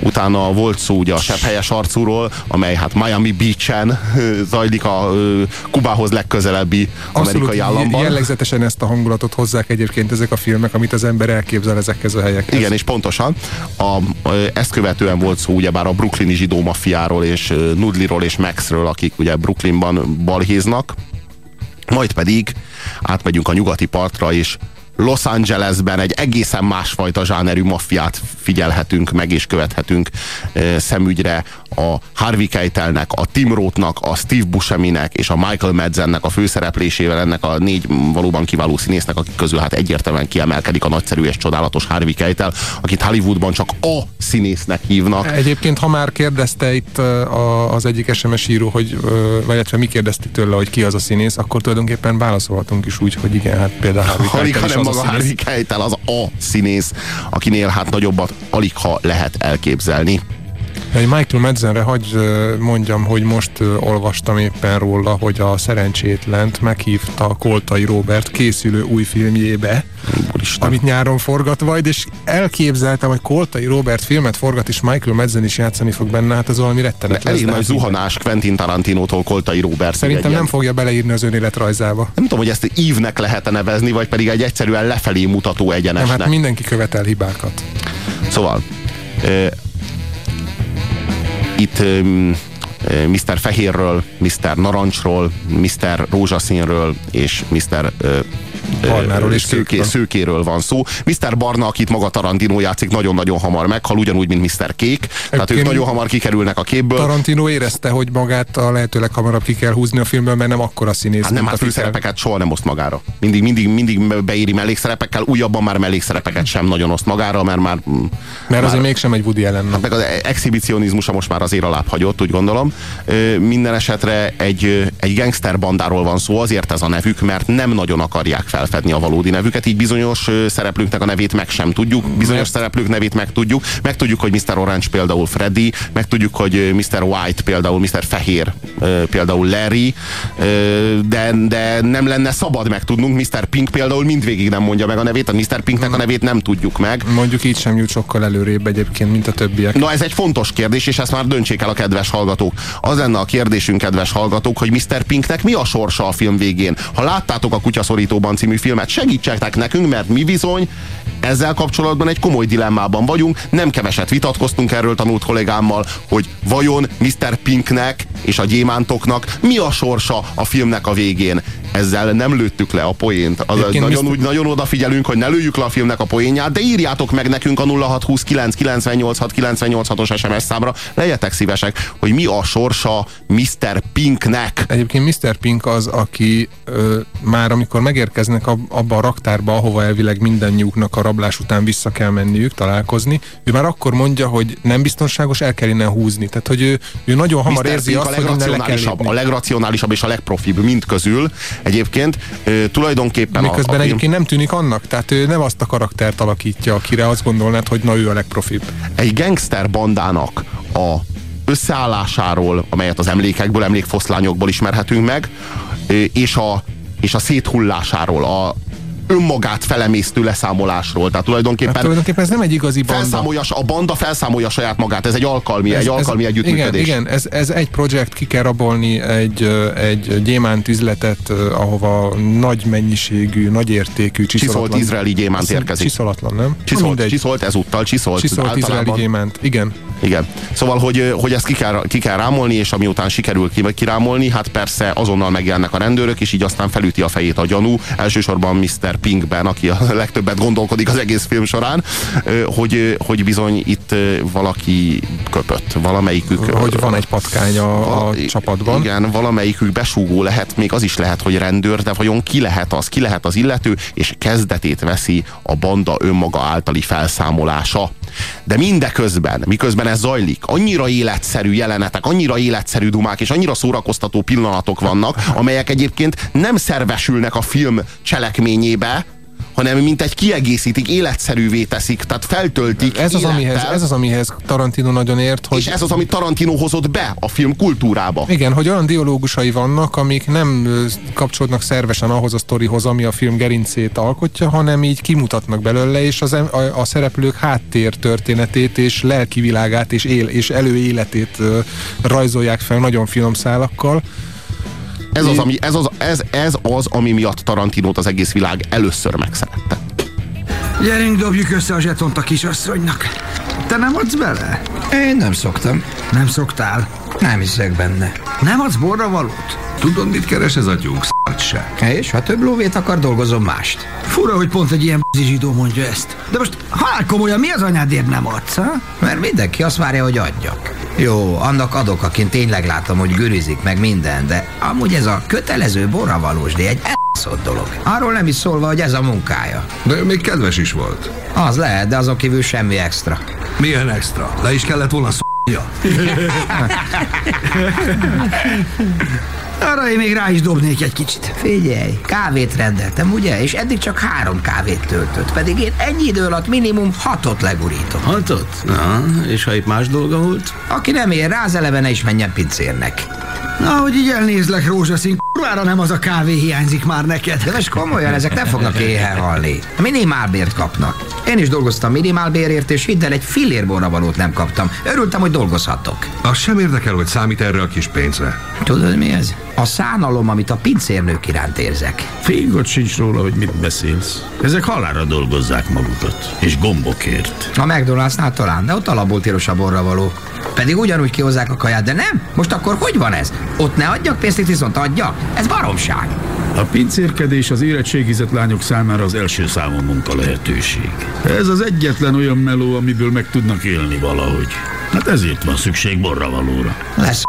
Utána volt szó ugye a sepphelyes arcúról, amely hát Miami Beach-en zajlik a Kubához legközelebbi amerikai Abszolút államban. jellegzetesen ezt a hangulatot hozzák egyébként ezek a filmek, amit az ember elképzel ezekhez a helyekhez. Igen, és pontosan. A, ezt követően volt szó ugyebár a brooklyni zsidó maffiáról és Nudliról és Maxről, akik ugye Brooklynban balhéznak. Majd pedig átmegyünk a nyugati partra, és Los Angelesben egy egészen másfajta zsánerű maffiát figyelhetünk meg és követhetünk szemügyre a Harvey Keitelnek, a Tim Rothnak, a Steve Busceminek és a Michael Madsennek a főszereplésével ennek a négy valóban kiváló színésznek, akik közül hát egyértelműen kiemelkedik a nagyszerű és csodálatos Harvey Keitel, akit Hollywoodban csak a színésznek hívnak. Egyébként, ha már kérdezte itt az egyik SMS író, hogy, vagy illetve mi kérdeztük tőle, hogy ki az a színész, akkor tulajdonképpen válaszolhatunk is úgy, hogy igen, hát például Harvey Keitel maga. Harvey Keitel az a színész, akinél hát nagyobbat alig ha lehet elképzelni. Egy Michael Madsenre hagy mondjam, hogy most olvastam éppen róla, hogy a szerencsétlent meghívta Koltai Robert készülő új filmjébe, Úristen. amit nyáron forgat majd, és elképzeltem, hogy Koltai Robert filmet forgat, és Michael Madsen is játszani fog benne, hát ez valami rettenet. Elég nagy zuhanás Quentin Tarantinótól Koltai Robert. Szerintem nem fogja beleírni az önéletrajzába. Nem tudom, hogy ezt ívnek lehet nevezni, vagy pedig egy egyszerűen lefelé mutató Nem, egyenesnek. hát mindenki követel hibákat. Szóval, itt Mr. Fehérről, Mr. Narancsról, Mr. Rózsaszínről és Mr. Barnáról és szőké. Szőkéről van szó. Mr. Barna, akit maga Tarantino játszik, nagyon-nagyon hamar meghal, ugyanúgy, mint Mr. Kék. Tehát ők Egyébként nagyon hamar kikerülnek a képből. Tarantino érezte, hogy magát a lehető leghamarabb ki kell húzni a filmből, mert nem akkora színész. Hát nem, hát főszerepeket soha nem oszt magára. Mindig, mindig, mindig beéri mellékszerepekkel, újabban már mellékszerepeket sem nagyon oszt magára, mert már... Mert már, azért mégsem egy Woody Allen. Hát meg az exhibicionizmusa most már azért alább hagyott, úgy gondolom. Minden esetre egy, egy gangster bandáról van szó, azért ez a nevük, mert nem nagyon akarják felfedni a valódi nevüket, így bizonyos szereplőknek a nevét meg sem tudjuk, bizonyos szereplők nevét meg tudjuk, meg tudjuk, hogy Mr. Orange például Freddy, meg tudjuk, hogy Mr. White például Mr. Fehér például Larry, de, de nem lenne szabad megtudnunk, Mr. Pink például mindvégig nem mondja meg a nevét, a Mr. Pinknek a nevét nem tudjuk meg. Mondjuk így sem jut sokkal előrébb egyébként, mint a többiek. Na ez egy fontos kérdés, és ezt már döntsék el a kedves hallgatók. Az lenne a kérdésünk, kedves hallgatók, hogy Mr. Pinknek mi a sorsa a film végén. Ha láttátok a Kutyaszorítóban című filmet, segítsetek nekünk, mert mi bizony ezzel kapcsolatban egy komoly dilemmában vagyunk. Nem keveset vitatkoztunk erről tanult kollégámmal, hogy vajon Mr. Pinknek és a gyémántoknak mi a sorsa a filmnek a végén. Ezzel nem lőttük le a poént. Az, Egyébként nagyon, Mr. úgy, nagyon odafigyelünk, hogy ne lőjük le a filmnek a poénját, de írjátok meg nekünk a 0629 986 986-os SMS számra, legyetek szívesek, hogy mi a sorsa Mr. Pinknek. Egyébként Mr. Pink az, aki ö, már amikor megérkeznek ab, abba a raktárba, ahova elvileg mindannyiuknak a rablás után vissza kell menniük, találkozni, ő már akkor mondja, hogy nem biztonságos, el kell innen húzni. Tehát, hogy ő, ő nagyon hamar Mr. érzi Pink azt, a le legracionálisabb, lépni. a legracionálisabb és a legprofibb mind közül. Egyébként ö, tulajdonképpen Miközben a, a egyébként nem tűnik annak, tehát ő nem azt a karaktert alakítja, akire azt gondolnád, hogy na ő a legprofibb. egy gangster bandának a összeállásáról, amelyet az emlékekből, emlékfoszlányokból ismerhetünk meg, és a, és a széthullásáról, a önmagát felemésztő leszámolásról. Tehát tulajdonképpen, Hát tulajdonképpen ez nem egy igazi banda. felszámolja, a banda felszámolja saját magát. Ez egy alkalmi, egy alkalmi együttműködés. Igen, igen ez, ez egy projekt, ki kell rabolni egy, egy gyémánt üzletet, ahova nagy mennyiségű, nagy értékű, Csiszolt csiszolatlan. izraeli gyémánt érkezik. Csiszolatlan, nem? Csiszolt, Mindegy. csiszolt ezúttal, csiszolt, Csiszolt izraeli gyémánt, igen. Igen. Szóval, hogy, hogy ezt ki kell, ki kell rámolni, és ami után sikerül ki, kirámolni, hát persze azonnal megjelennek a rendőrök, és így aztán felüti a fejét a gyanú, elsősorban Mr. Pinkben, aki a legtöbbet gondolkodik az egész film során, hogy, hogy bizony itt valaki köpött, valamelyikük. Hogy van egy patkány a, a csapatban. Igen, valamelyikük besúgó lehet, még az is lehet, hogy rendőr, de vajon ki lehet az, ki lehet az illető, és kezdetét veszi a banda önmaga általi felszámolása. De mindeközben, miközben ez zajlik, annyira életszerű jelenetek, annyira életszerű dumák, és annyira szórakoztató pillanatok vannak, amelyek egyébként nem szervesülnek a film cselekményébe, hanem mint egy kiegészítik, életszerűvé teszik, tehát feltöltik Ez az, élettel. amihez, ez az, amihez Tarantino nagyon ért, hogy... És ez az, amit Tarantino hozott be a film kultúrába. Igen, hogy olyan dialógusai vannak, amik nem kapcsolódnak szervesen ahhoz a sztorihoz, ami a film gerincét alkotja, hanem így kimutatnak belőle, és az, a, a szereplők háttér történetét és lelki világát és, él, és előéletét rajzolják fel nagyon finom szálakkal. Ez az, ami, ez, az, ez, ez az, ami miatt Tarantinót az egész világ először megszerette. Gyerünk, dobjuk össze a zsetont a kisasszonynak. Te nem adsz bele? Én nem szoktam. Nem szoktál? Nem hiszek benne. Nem adsz borra valót? Tudod, mit keres ez a tyúk szartság? És ha több lóvét akar, dolgozom mást. Fura, hogy pont egy ilyen zsidó mondja ezt. De most halál komolyan, mi az anyádért nem adsz, ha? Mert mindenki azt várja, hogy adjak. Jó, annak adok, akin tényleg látom, hogy gürizik meg minden, de amúgy ez a kötelező borravalós, de egy elszott dolog. Arról nem is szólva, hogy ez a munkája. De még kedves is volt. Az lehet, de azon kívül semmi extra. Milyen extra? Le is kellett volna よ。Arra én még rá is dobnék egy kicsit. Figyelj, kávét rendeltem, ugye? És eddig csak három kávét töltött, pedig én ennyi idő alatt minimum hatot legurítom. Hatot? Na, és ha itt más dolga volt? Aki nem ér rá, az eleve ne is menjen pincérnek. Na, hogy így elnézlek, rózsaszín, kurvára nem az a kávé hiányzik már neked. De most komolyan, ezek nem fognak éhen halni. Minimálbért kapnak. Én is dolgoztam minimálbérért, és hidd el, egy fillér valót nem kaptam. Örültem, hogy dolgozhatok. Az sem érdekel, hogy számít erre a kis pénzre. Tudod mi ez? A szánalom, amit a pincérnők iránt érzek. Fingod sincs róla, hogy mit beszélsz. Ezek halára dolgozzák magukat, és gombokért. A McDonald'snál talán, de ott alapból tilos a borra való. Pedig ugyanúgy kihozzák a kaját, de nem? Most akkor hogy van ez? Ott ne adjak pénzt, itt viszont adjak? Ez baromság. A pincérkedés az érettségizett lányok számára az első számú munka lehetőség. Ez az egyetlen olyan meló, amiből meg tudnak élni valahogy. Hát ezért van szükség borravalóra. Lesz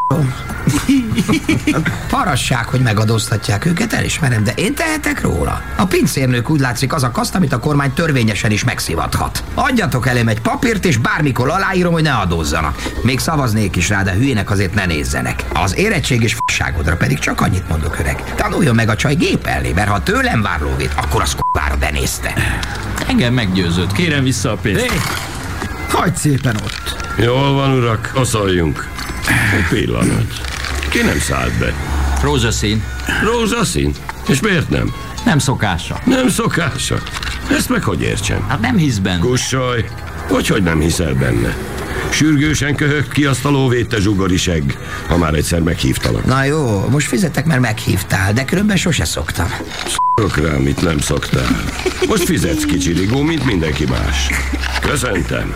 Parasság, hogy megadóztatják őket, elismerem, de én tehetek róla. A pincérnők úgy látszik az a kaszt, amit a kormány törvényesen is megszivathat. Adjatok elém egy papírt, és bármikor aláírom, hogy ne adózzanak. Még szavaznék is rá, de hülyének azért ne nézzenek. Az érettség és fasságodra pedig csak annyit mondok, öreg. Tanuljon meg a csaj gépelni, mert ha tőlem vár lóvét, akkor az k***ára benézte. Engem meggyőzött. Kérem vissza a pénzt. Hé, hagyd szépen ott. Jól van, urak, oszoljunk. Egy pillanat. Ki nem szállt be? Rózsaszín. Rózsaszín? És miért nem? Nem szokása. Nem szokása. Ezt meg hogy értsem? Hát nem hisz benne. Kussolj! Hogy, hogy nem hiszel benne? Sürgősen köhögt ki azt a lóvét, te zsugoriseg, ha már egyszer meghívtalak. Na jó, most fizetek, mert meghívtál, de különben sose szoktam. Szok rá, mit nem szoktál. Most fizetsz kicsiligó, mint mindenki más. Köszöntem.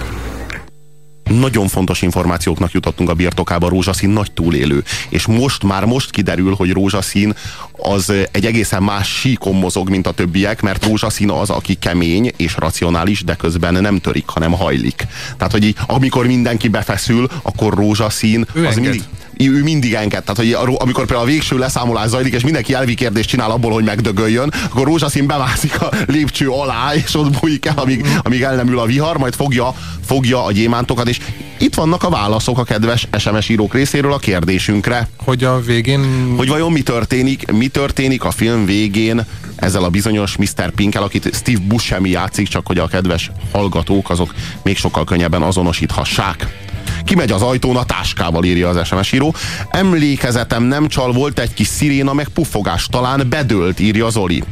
Nagyon fontos információknak jutottunk a birtokába, Rózsaszín nagy túlélő. És most már most kiderül, hogy Rózsaszín az egy egészen más síkon mozog, mint a többiek, mert Rózsaszín az, aki kemény és racionális, de közben nem törik, hanem hajlik. Tehát, hogy így, amikor mindenki befeszül, akkor Rózsaszín Ő az enged. mindig, ő mindig enged. Tehát, hogy amikor például a végső leszámolás zajlik, és mindenki elvi kérdést csinál abból, hogy megdögöljön, akkor rózsaszín bemászik a lépcső alá, és ott bújik el, amíg, amíg el nem ül a vihar, majd fogja, fogja a gyémántokat, és itt vannak a válaszok a kedves SMS írók részéről a kérdésünkre. Hogy a végén... Hogy vajon mi történik, mi történik a film végén ezzel a bizonyos Mr. Pinkkel, akit Steve Buscemi játszik, csak hogy a kedves hallgatók azok még sokkal könnyebben azonosíthassák. Kimegy az ajtón a táskával, írja az SMS író. Emlékezetem nem csal, volt egy kis sziréna, meg puffogás, talán bedőlt, írja Zoli.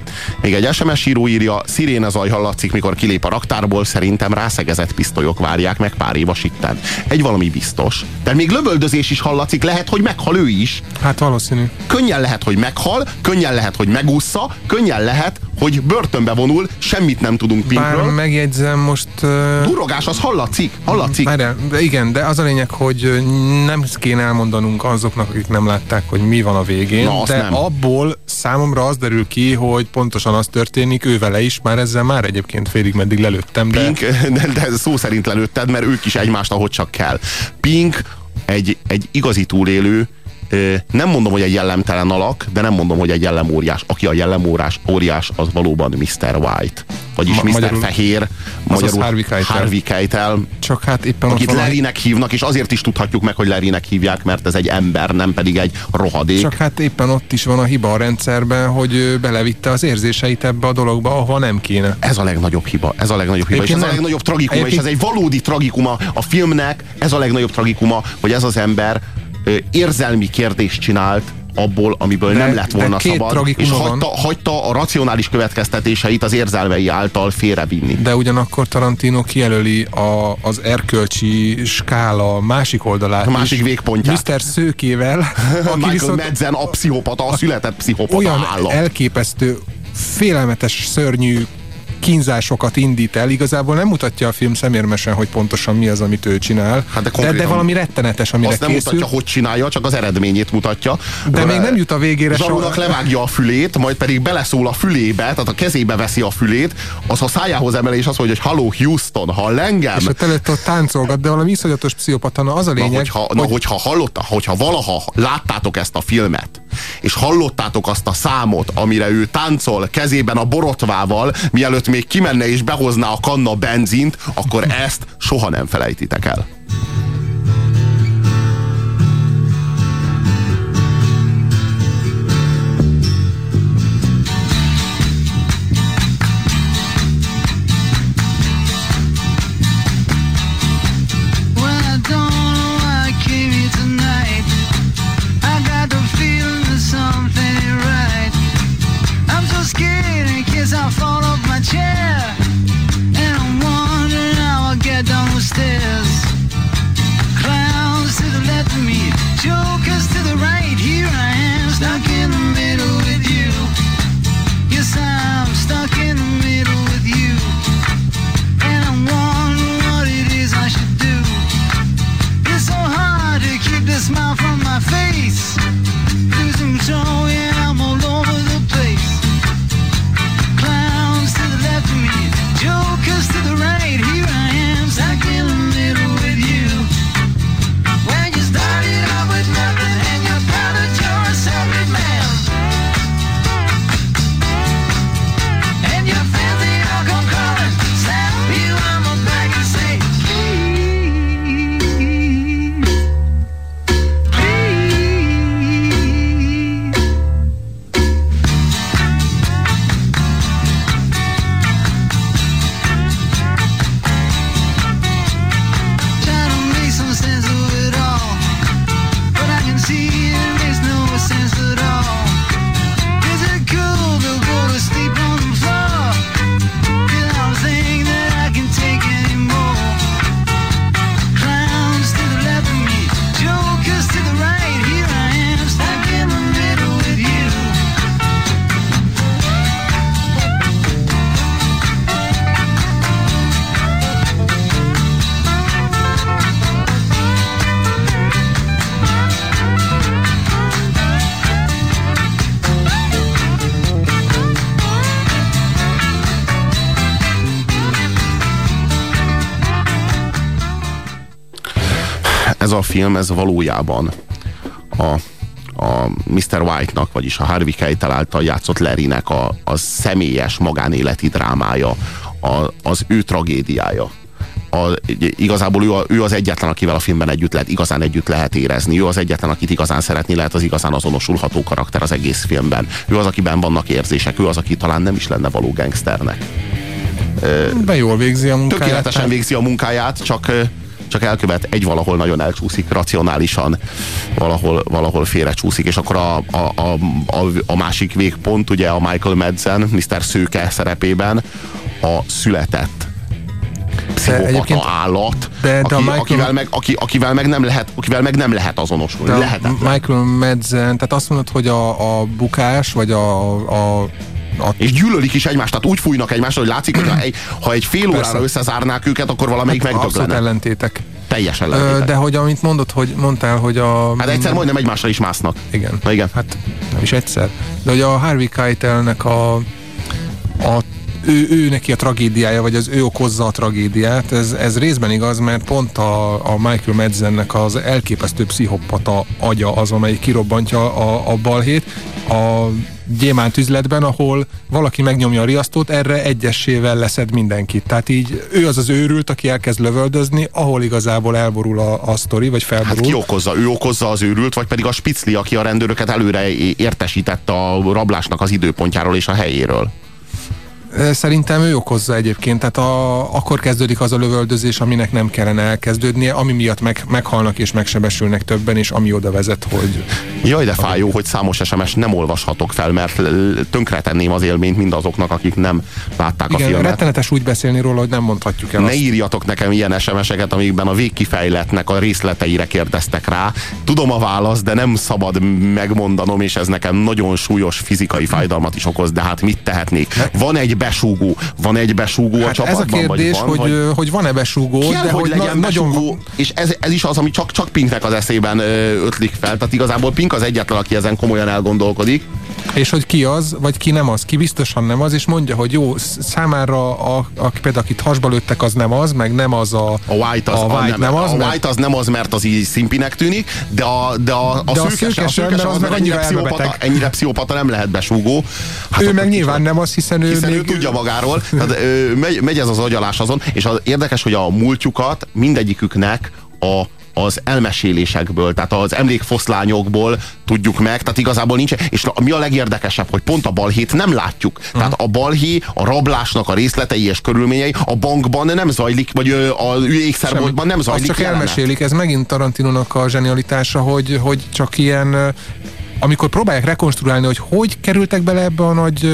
Még egy SMS író írja, sziréna zaj hallatszik, mikor kilép a raktárból, szerintem rászegezett pisztolyok várják meg pár év a sitten. Egy valami biztos. De még lövöldözés is hallatszik, lehet, hogy meghal ő is. Hát valószínű. Könnyen lehet, hogy meghal, könnyen lehet, hogy megúszza, könnyen lehet, hogy börtönbe vonul, semmit nem tudunk Bár Pinkről. megjegyzem most... Uh... Durogás, az hallatszik, hallatszik. Várjál, de igen, de az a lényeg, hogy nem kéne elmondanunk azoknak, akik nem látták, hogy mi van a végén, Na, de nem. abból számomra az derül ki, hogy pontosan az történik, ő vele is, már ezzel már egyébként félig meddig lelőttem, de... Pink, de, de szó szerint lelőtted, mert ők is egymást, ahogy csak kell. Pink egy, egy igazi túlélő, nem mondom, hogy egy jellemtelen alak, de nem mondom, hogy egy jellemóriás. Aki a jellemórás, óriás, az valóban Mr. White. Vagyis Ma- Mr. magyarul- Fehér, magyarul Harvey Keitel. Harvey Keitel. Csak hát éppen akit a- Larrynek hívnak, és azért is tudhatjuk meg, hogy Larrynek hívják, mert ez egy ember, nem pedig egy rohadék. Csak hát éppen ott is van a hiba a rendszerben, hogy ő belevitte az érzéseit ebbe a dologba, ahova nem kéne. Ez a legnagyobb hiba, ez a legnagyobb hiba, és Egyébként ez a nem- legnagyobb tragikuma, és ez Egyébként- egy valódi tragikuma a filmnek, ez a legnagyobb tragikuma, hogy ez az ember érzelmi kérdést csinált abból, amiből De- nem lett volna szabad, és hagyta, hagyta a racionális következtetéseit az érzelmei által félrevinni. De ugyanakkor Tarantino kijelöli a, az erkölcsi skála másik oldalát A másik végpontját. Mr. Szőkével, Michael viszont Madsen a pszichopata, a született pszichopata olyan állat. elképesztő, félelmetes, szörnyű kínzásokat indít el, igazából nem mutatja a film szemérmesen, hogy pontosan mi az, amit ő csinál, Hát de de, de, valami rettenetes, amire Azt nem készül. mutatja, hogy csinálja, csak az eredményét mutatja. De még nem jut a végére Zsarónak soha. levágja a fülét, majd pedig beleszól a fülébe, tehát a kezébe veszi a fülét, az a szájához emeli, és azt mondja, hogy Hello Houston, hall engem? És ott előtt ott táncolgat, de valami iszonyatos pszichopata, na az a Na, lényeg, hogyha, na, hogyha, hallotta, hogyha valaha láttátok ezt a filmet, és hallottátok azt a számot, amire ő táncol kezében a borotvával, mielőtt még kimenne és behozná a kanna benzint, akkor ezt soha nem felejtitek el. Film, ez valójában a, a Mr. White-nak, vagyis a Harvey Keitel által játszott Larrynek a, a személyes magánéleti drámája, a, az ő tragédiája. A, igazából ő, a, ő az egyetlen, akivel a filmben együtt lehet, igazán együtt lehet érezni. Ő az egyetlen, akit igazán szeretni lehet, az igazán azonosulható karakter az egész filmben. Ő az, akiben vannak érzések, ő az, aki talán nem is lenne való gangsternek. De jól végzi a munkáját. Tökéletesen végzi a munkáját, csak, csak elkövet egy valahol nagyon elcsúszik, racionálisan valahol, valahol félrecsúszik, és akkor a, a, a, a, másik végpont, ugye a Michael Madsen, Mr. Szőke szerepében a született pszichopata állat, de- de aki, Michael- akivel, meg, aki, akivel, meg nem lehet, akivel meg nem lehet azonosulni. Lehetetlen. Michael Madsen, tehát azt mondod, hogy a, a bukás, vagy a, a, a És gyűlölik is egymást, tehát úgy fújnak egymásra, hogy látszik, hogy ha egy, ha egy fél órára Persze. összezárnák őket, akkor valamelyik Hát megdöglene. ellentétek. Teljes Ö, ellentétek. de hogy amit mondod, hogy mondtál, hogy a... Hát egyszer majdnem egymásra is másznak. Igen. Na igen. Hát nem is egyszer. De hogy a Harvey Keitelnek a, a ő, ő neki a tragédiája, vagy az ő okozza a tragédiát. Ez, ez részben igaz, mert pont a, a Michael Madsennek az elképesztő pszichopata agya az, amely kirobbantja a, a balhét. A gyémánt üzletben, ahol valaki megnyomja a riasztót, erre egyesével leszed mindenkit. Tehát így ő az az őrült, aki elkezd lövöldözni, ahol igazából elborul a, a sztori, vagy felborul. Hát ki okozza? Ő okozza az őrült, vagy pedig a spicli, aki a rendőröket előre értesítette a rablásnak az időpontjáról és a helyéről? Szerintem ő okozza egyébként, tehát a, akkor kezdődik az a lövöldözés, aminek nem kellene elkezdődnie, ami miatt meg, meghalnak és megsebesülnek többen, és ami oda vezet, hogy... Jaj, de fájó, hogy számos SMS nem olvashatok fel, mert tönkretenném az élményt mindazoknak, akik nem látták Igen, a filmet. rettenetes úgy beszélni róla, hogy nem mondhatjuk el Ne azt. írjatok nekem ilyen SMS-eket, amikben a végkifejletnek a részleteire kérdeztek rá. Tudom a választ, de nem szabad megmondanom, és ez nekem nagyon súlyos fizikai fájdalmat is okoz, de hát mit tehetnék? Van egy besúgó, van egy besúgó a Hát ez a csapatban? kérdés, vagy van, hogy, hogy, hogy van-e besúgó, Kell, de hogy, hogy legyen na, besúgó, nagyon és ez, ez is az, ami csak, csak Pinknek az eszében ötlik fel. Tehát igazából Pink az egyetlen, aki ezen komolyan elgondolkodik. És hogy ki az, vagy ki nem az, ki biztosan nem az, és mondja, hogy jó, sz- számára a, a, például akit hasba lőttek, az nem az, meg nem az a, A White az, a White nem, az, a mert- White az nem az, mert az így szimpinek tűnik, de a, de a, a, De a szőkes, szőkes a szőkes ember az az, meg ennyire pszichopata, ennyire pszichopata nem lehet besúgó. Hát ő meg nyilván nem az, hiszen ő hiszen még... tudja magáról, tehát, ö, megy, megy ez az agyalás azon, és az érdekes, hogy a múltjukat mindegyiküknek a az elmesélésekből, tehát az emlékfoszlányokból tudjuk meg, tehát igazából nincs, és mi a legérdekesebb, hogy pont a balhét nem látjuk. Tehát a balhé, a rablásnak a részletei és körülményei a bankban nem zajlik, vagy a ékszerboltban nem zajlik Azt csak jelenet. elmesélik, ez megint Tarantinónak a zsenialitása, hogy, hogy csak ilyen, amikor próbálják rekonstruálni, hogy hogy kerültek bele ebbe a nagy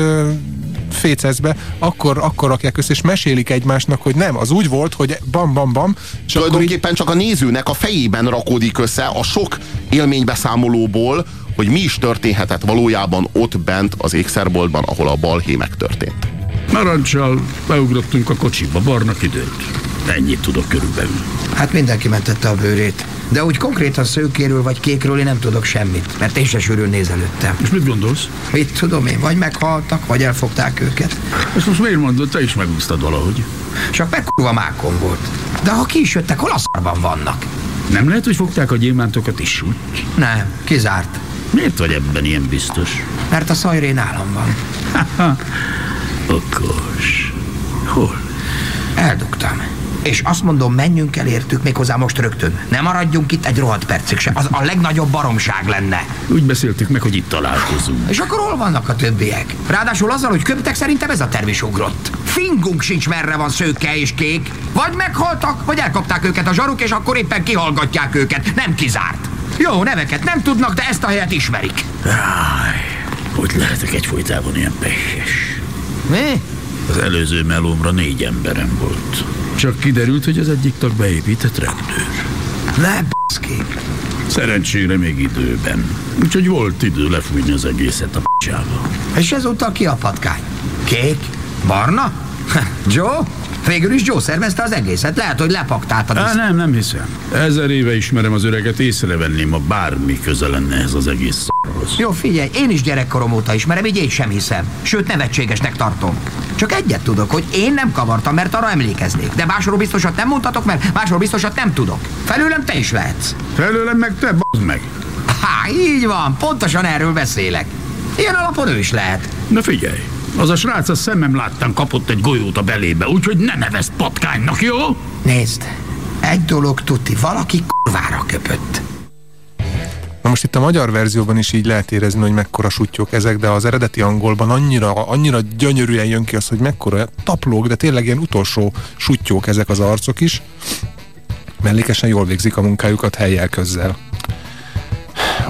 fécezbe, akkor, akkor rakják össze, és mesélik egymásnak, hogy nem, az úgy volt, hogy bam, bam, bam, és akkor így, Tulajdonképpen csak a nézőnek a fejében rakódik össze a sok élménybeszámolóból, hogy mi is történhetett valójában ott bent az ékszerboltban, ahol a balhé megtörtént. Narancsal beugrottunk a kocsiba, barna időt. Ennyit tudok körülbelül. Hát mindenki mentette a bőrét. De úgy konkrétan szőkéről vagy kékről én nem tudok semmit, mert én se sűrűn nézelődtem. És mit gondolsz? Mit tudom én, vagy meghaltak, vagy elfogták őket. Ezt most miért mondod? Te is megúsztad valahogy. Csak megkurva mákon volt. De ha ki is jöttek, hol a szarban vannak? Nem lehet, hogy fogták a gyémántokat is úgy? Nem, kizárt. Miért vagy ebben ilyen biztos? Mert a szajré nálam van. Okos. Hol? Eldugtam. És azt mondom, menjünk el értük méghozzá most rögtön. Ne maradjunk itt egy rohadt percig se. Az a legnagyobb baromság lenne. Úgy beszéltük meg, hogy itt találkozunk. És akkor hol vannak a többiek? Ráadásul azzal, hogy köptek, szerintem ez a terv is ugrott. Fingunk sincs, merre van szőke és kék. Vagy meghaltak, vagy elkapták őket a zsaruk, és akkor éppen kihallgatják őket. Nem kizárt. Jó, neveket nem tudnak, de ezt a helyet ismerik. Áj, hogy lehetek egyfolytában ilyen pehes? Mi? Az előző melómra négy emberem volt. Csak kiderült, hogy az egyik tag beépített rendőr. Ne baszki. Szerencsére még időben. Úgyhogy volt idő lefújni az egészet a p***csába. És ezúttal ki a patkány? Kék? Barna? Joe? Végül is Joe szervezte az egészet. Lehet, hogy lepaktáltad. Á, nem, nem hiszem. Ezer éve ismerem az öreget, észrevenném, ha bármi köze lenne ehhez az egész szarhoz. Jó, figyelj, én is gyerekkorom óta ismerem, így én sem hiszem. Sőt, nevetségesnek tartom. Csak egyet tudok, hogy én nem kavartam, mert arra emlékeznék. De másról biztosat nem mondhatok, mert másról biztosat nem tudok. Felőlem te is lehetsz. Felőlem meg te, bazd meg. Há, így van, pontosan erről beszélek. Ilyen alapon ő is lehet. Na figyelj, az a srác a szemem láttán kapott egy golyót a belébe, úgyhogy ne nevezd patkánynak, jó? Nézd, egy dolog tuti, valaki kurvára köpött. Na most itt a magyar verzióban is így lehet érezni, hogy mekkora sutyók ezek, de az eredeti angolban annyira, annyira gyönyörűen jön ki az, hogy mekkora taplók, de tényleg ilyen utolsó sutyók ezek az arcok is. Mellékesen jól végzik a munkájukat helyjel közzel.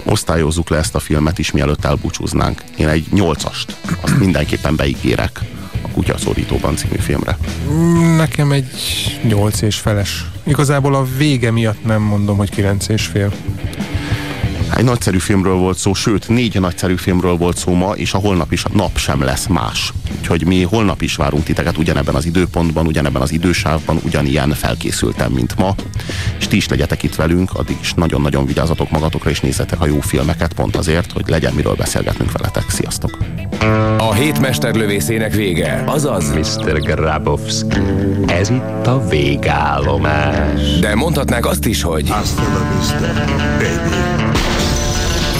Osztályozzuk le ezt a filmet is, mielőtt elbúcsúznánk. Én egy nyolcast, azt mindenképpen beígérek a Kutyaszorítóban című filmre. Nekem egy nyolc és feles. Igazából a vége miatt nem mondom, hogy kilenc és fél. Egy nagyszerű filmről volt szó, sőt, négy nagyszerű filmről volt szó ma, és a holnap is nap sem lesz más. Úgyhogy mi holnap is várunk titeket ugyanebben az időpontban, ugyanebben az idősávban, ugyanilyen felkészültem, mint ma. És ti is legyetek itt velünk, addig is nagyon-nagyon vigyázzatok magatokra, és nézzetek a jó filmeket, pont azért, hogy legyen miről beszélgetnünk veletek. Sziasztok! A hét mesterlövészének vége, azaz Mr. Grabowski, ez itt a végállomás. De mondhatnák azt is, hogy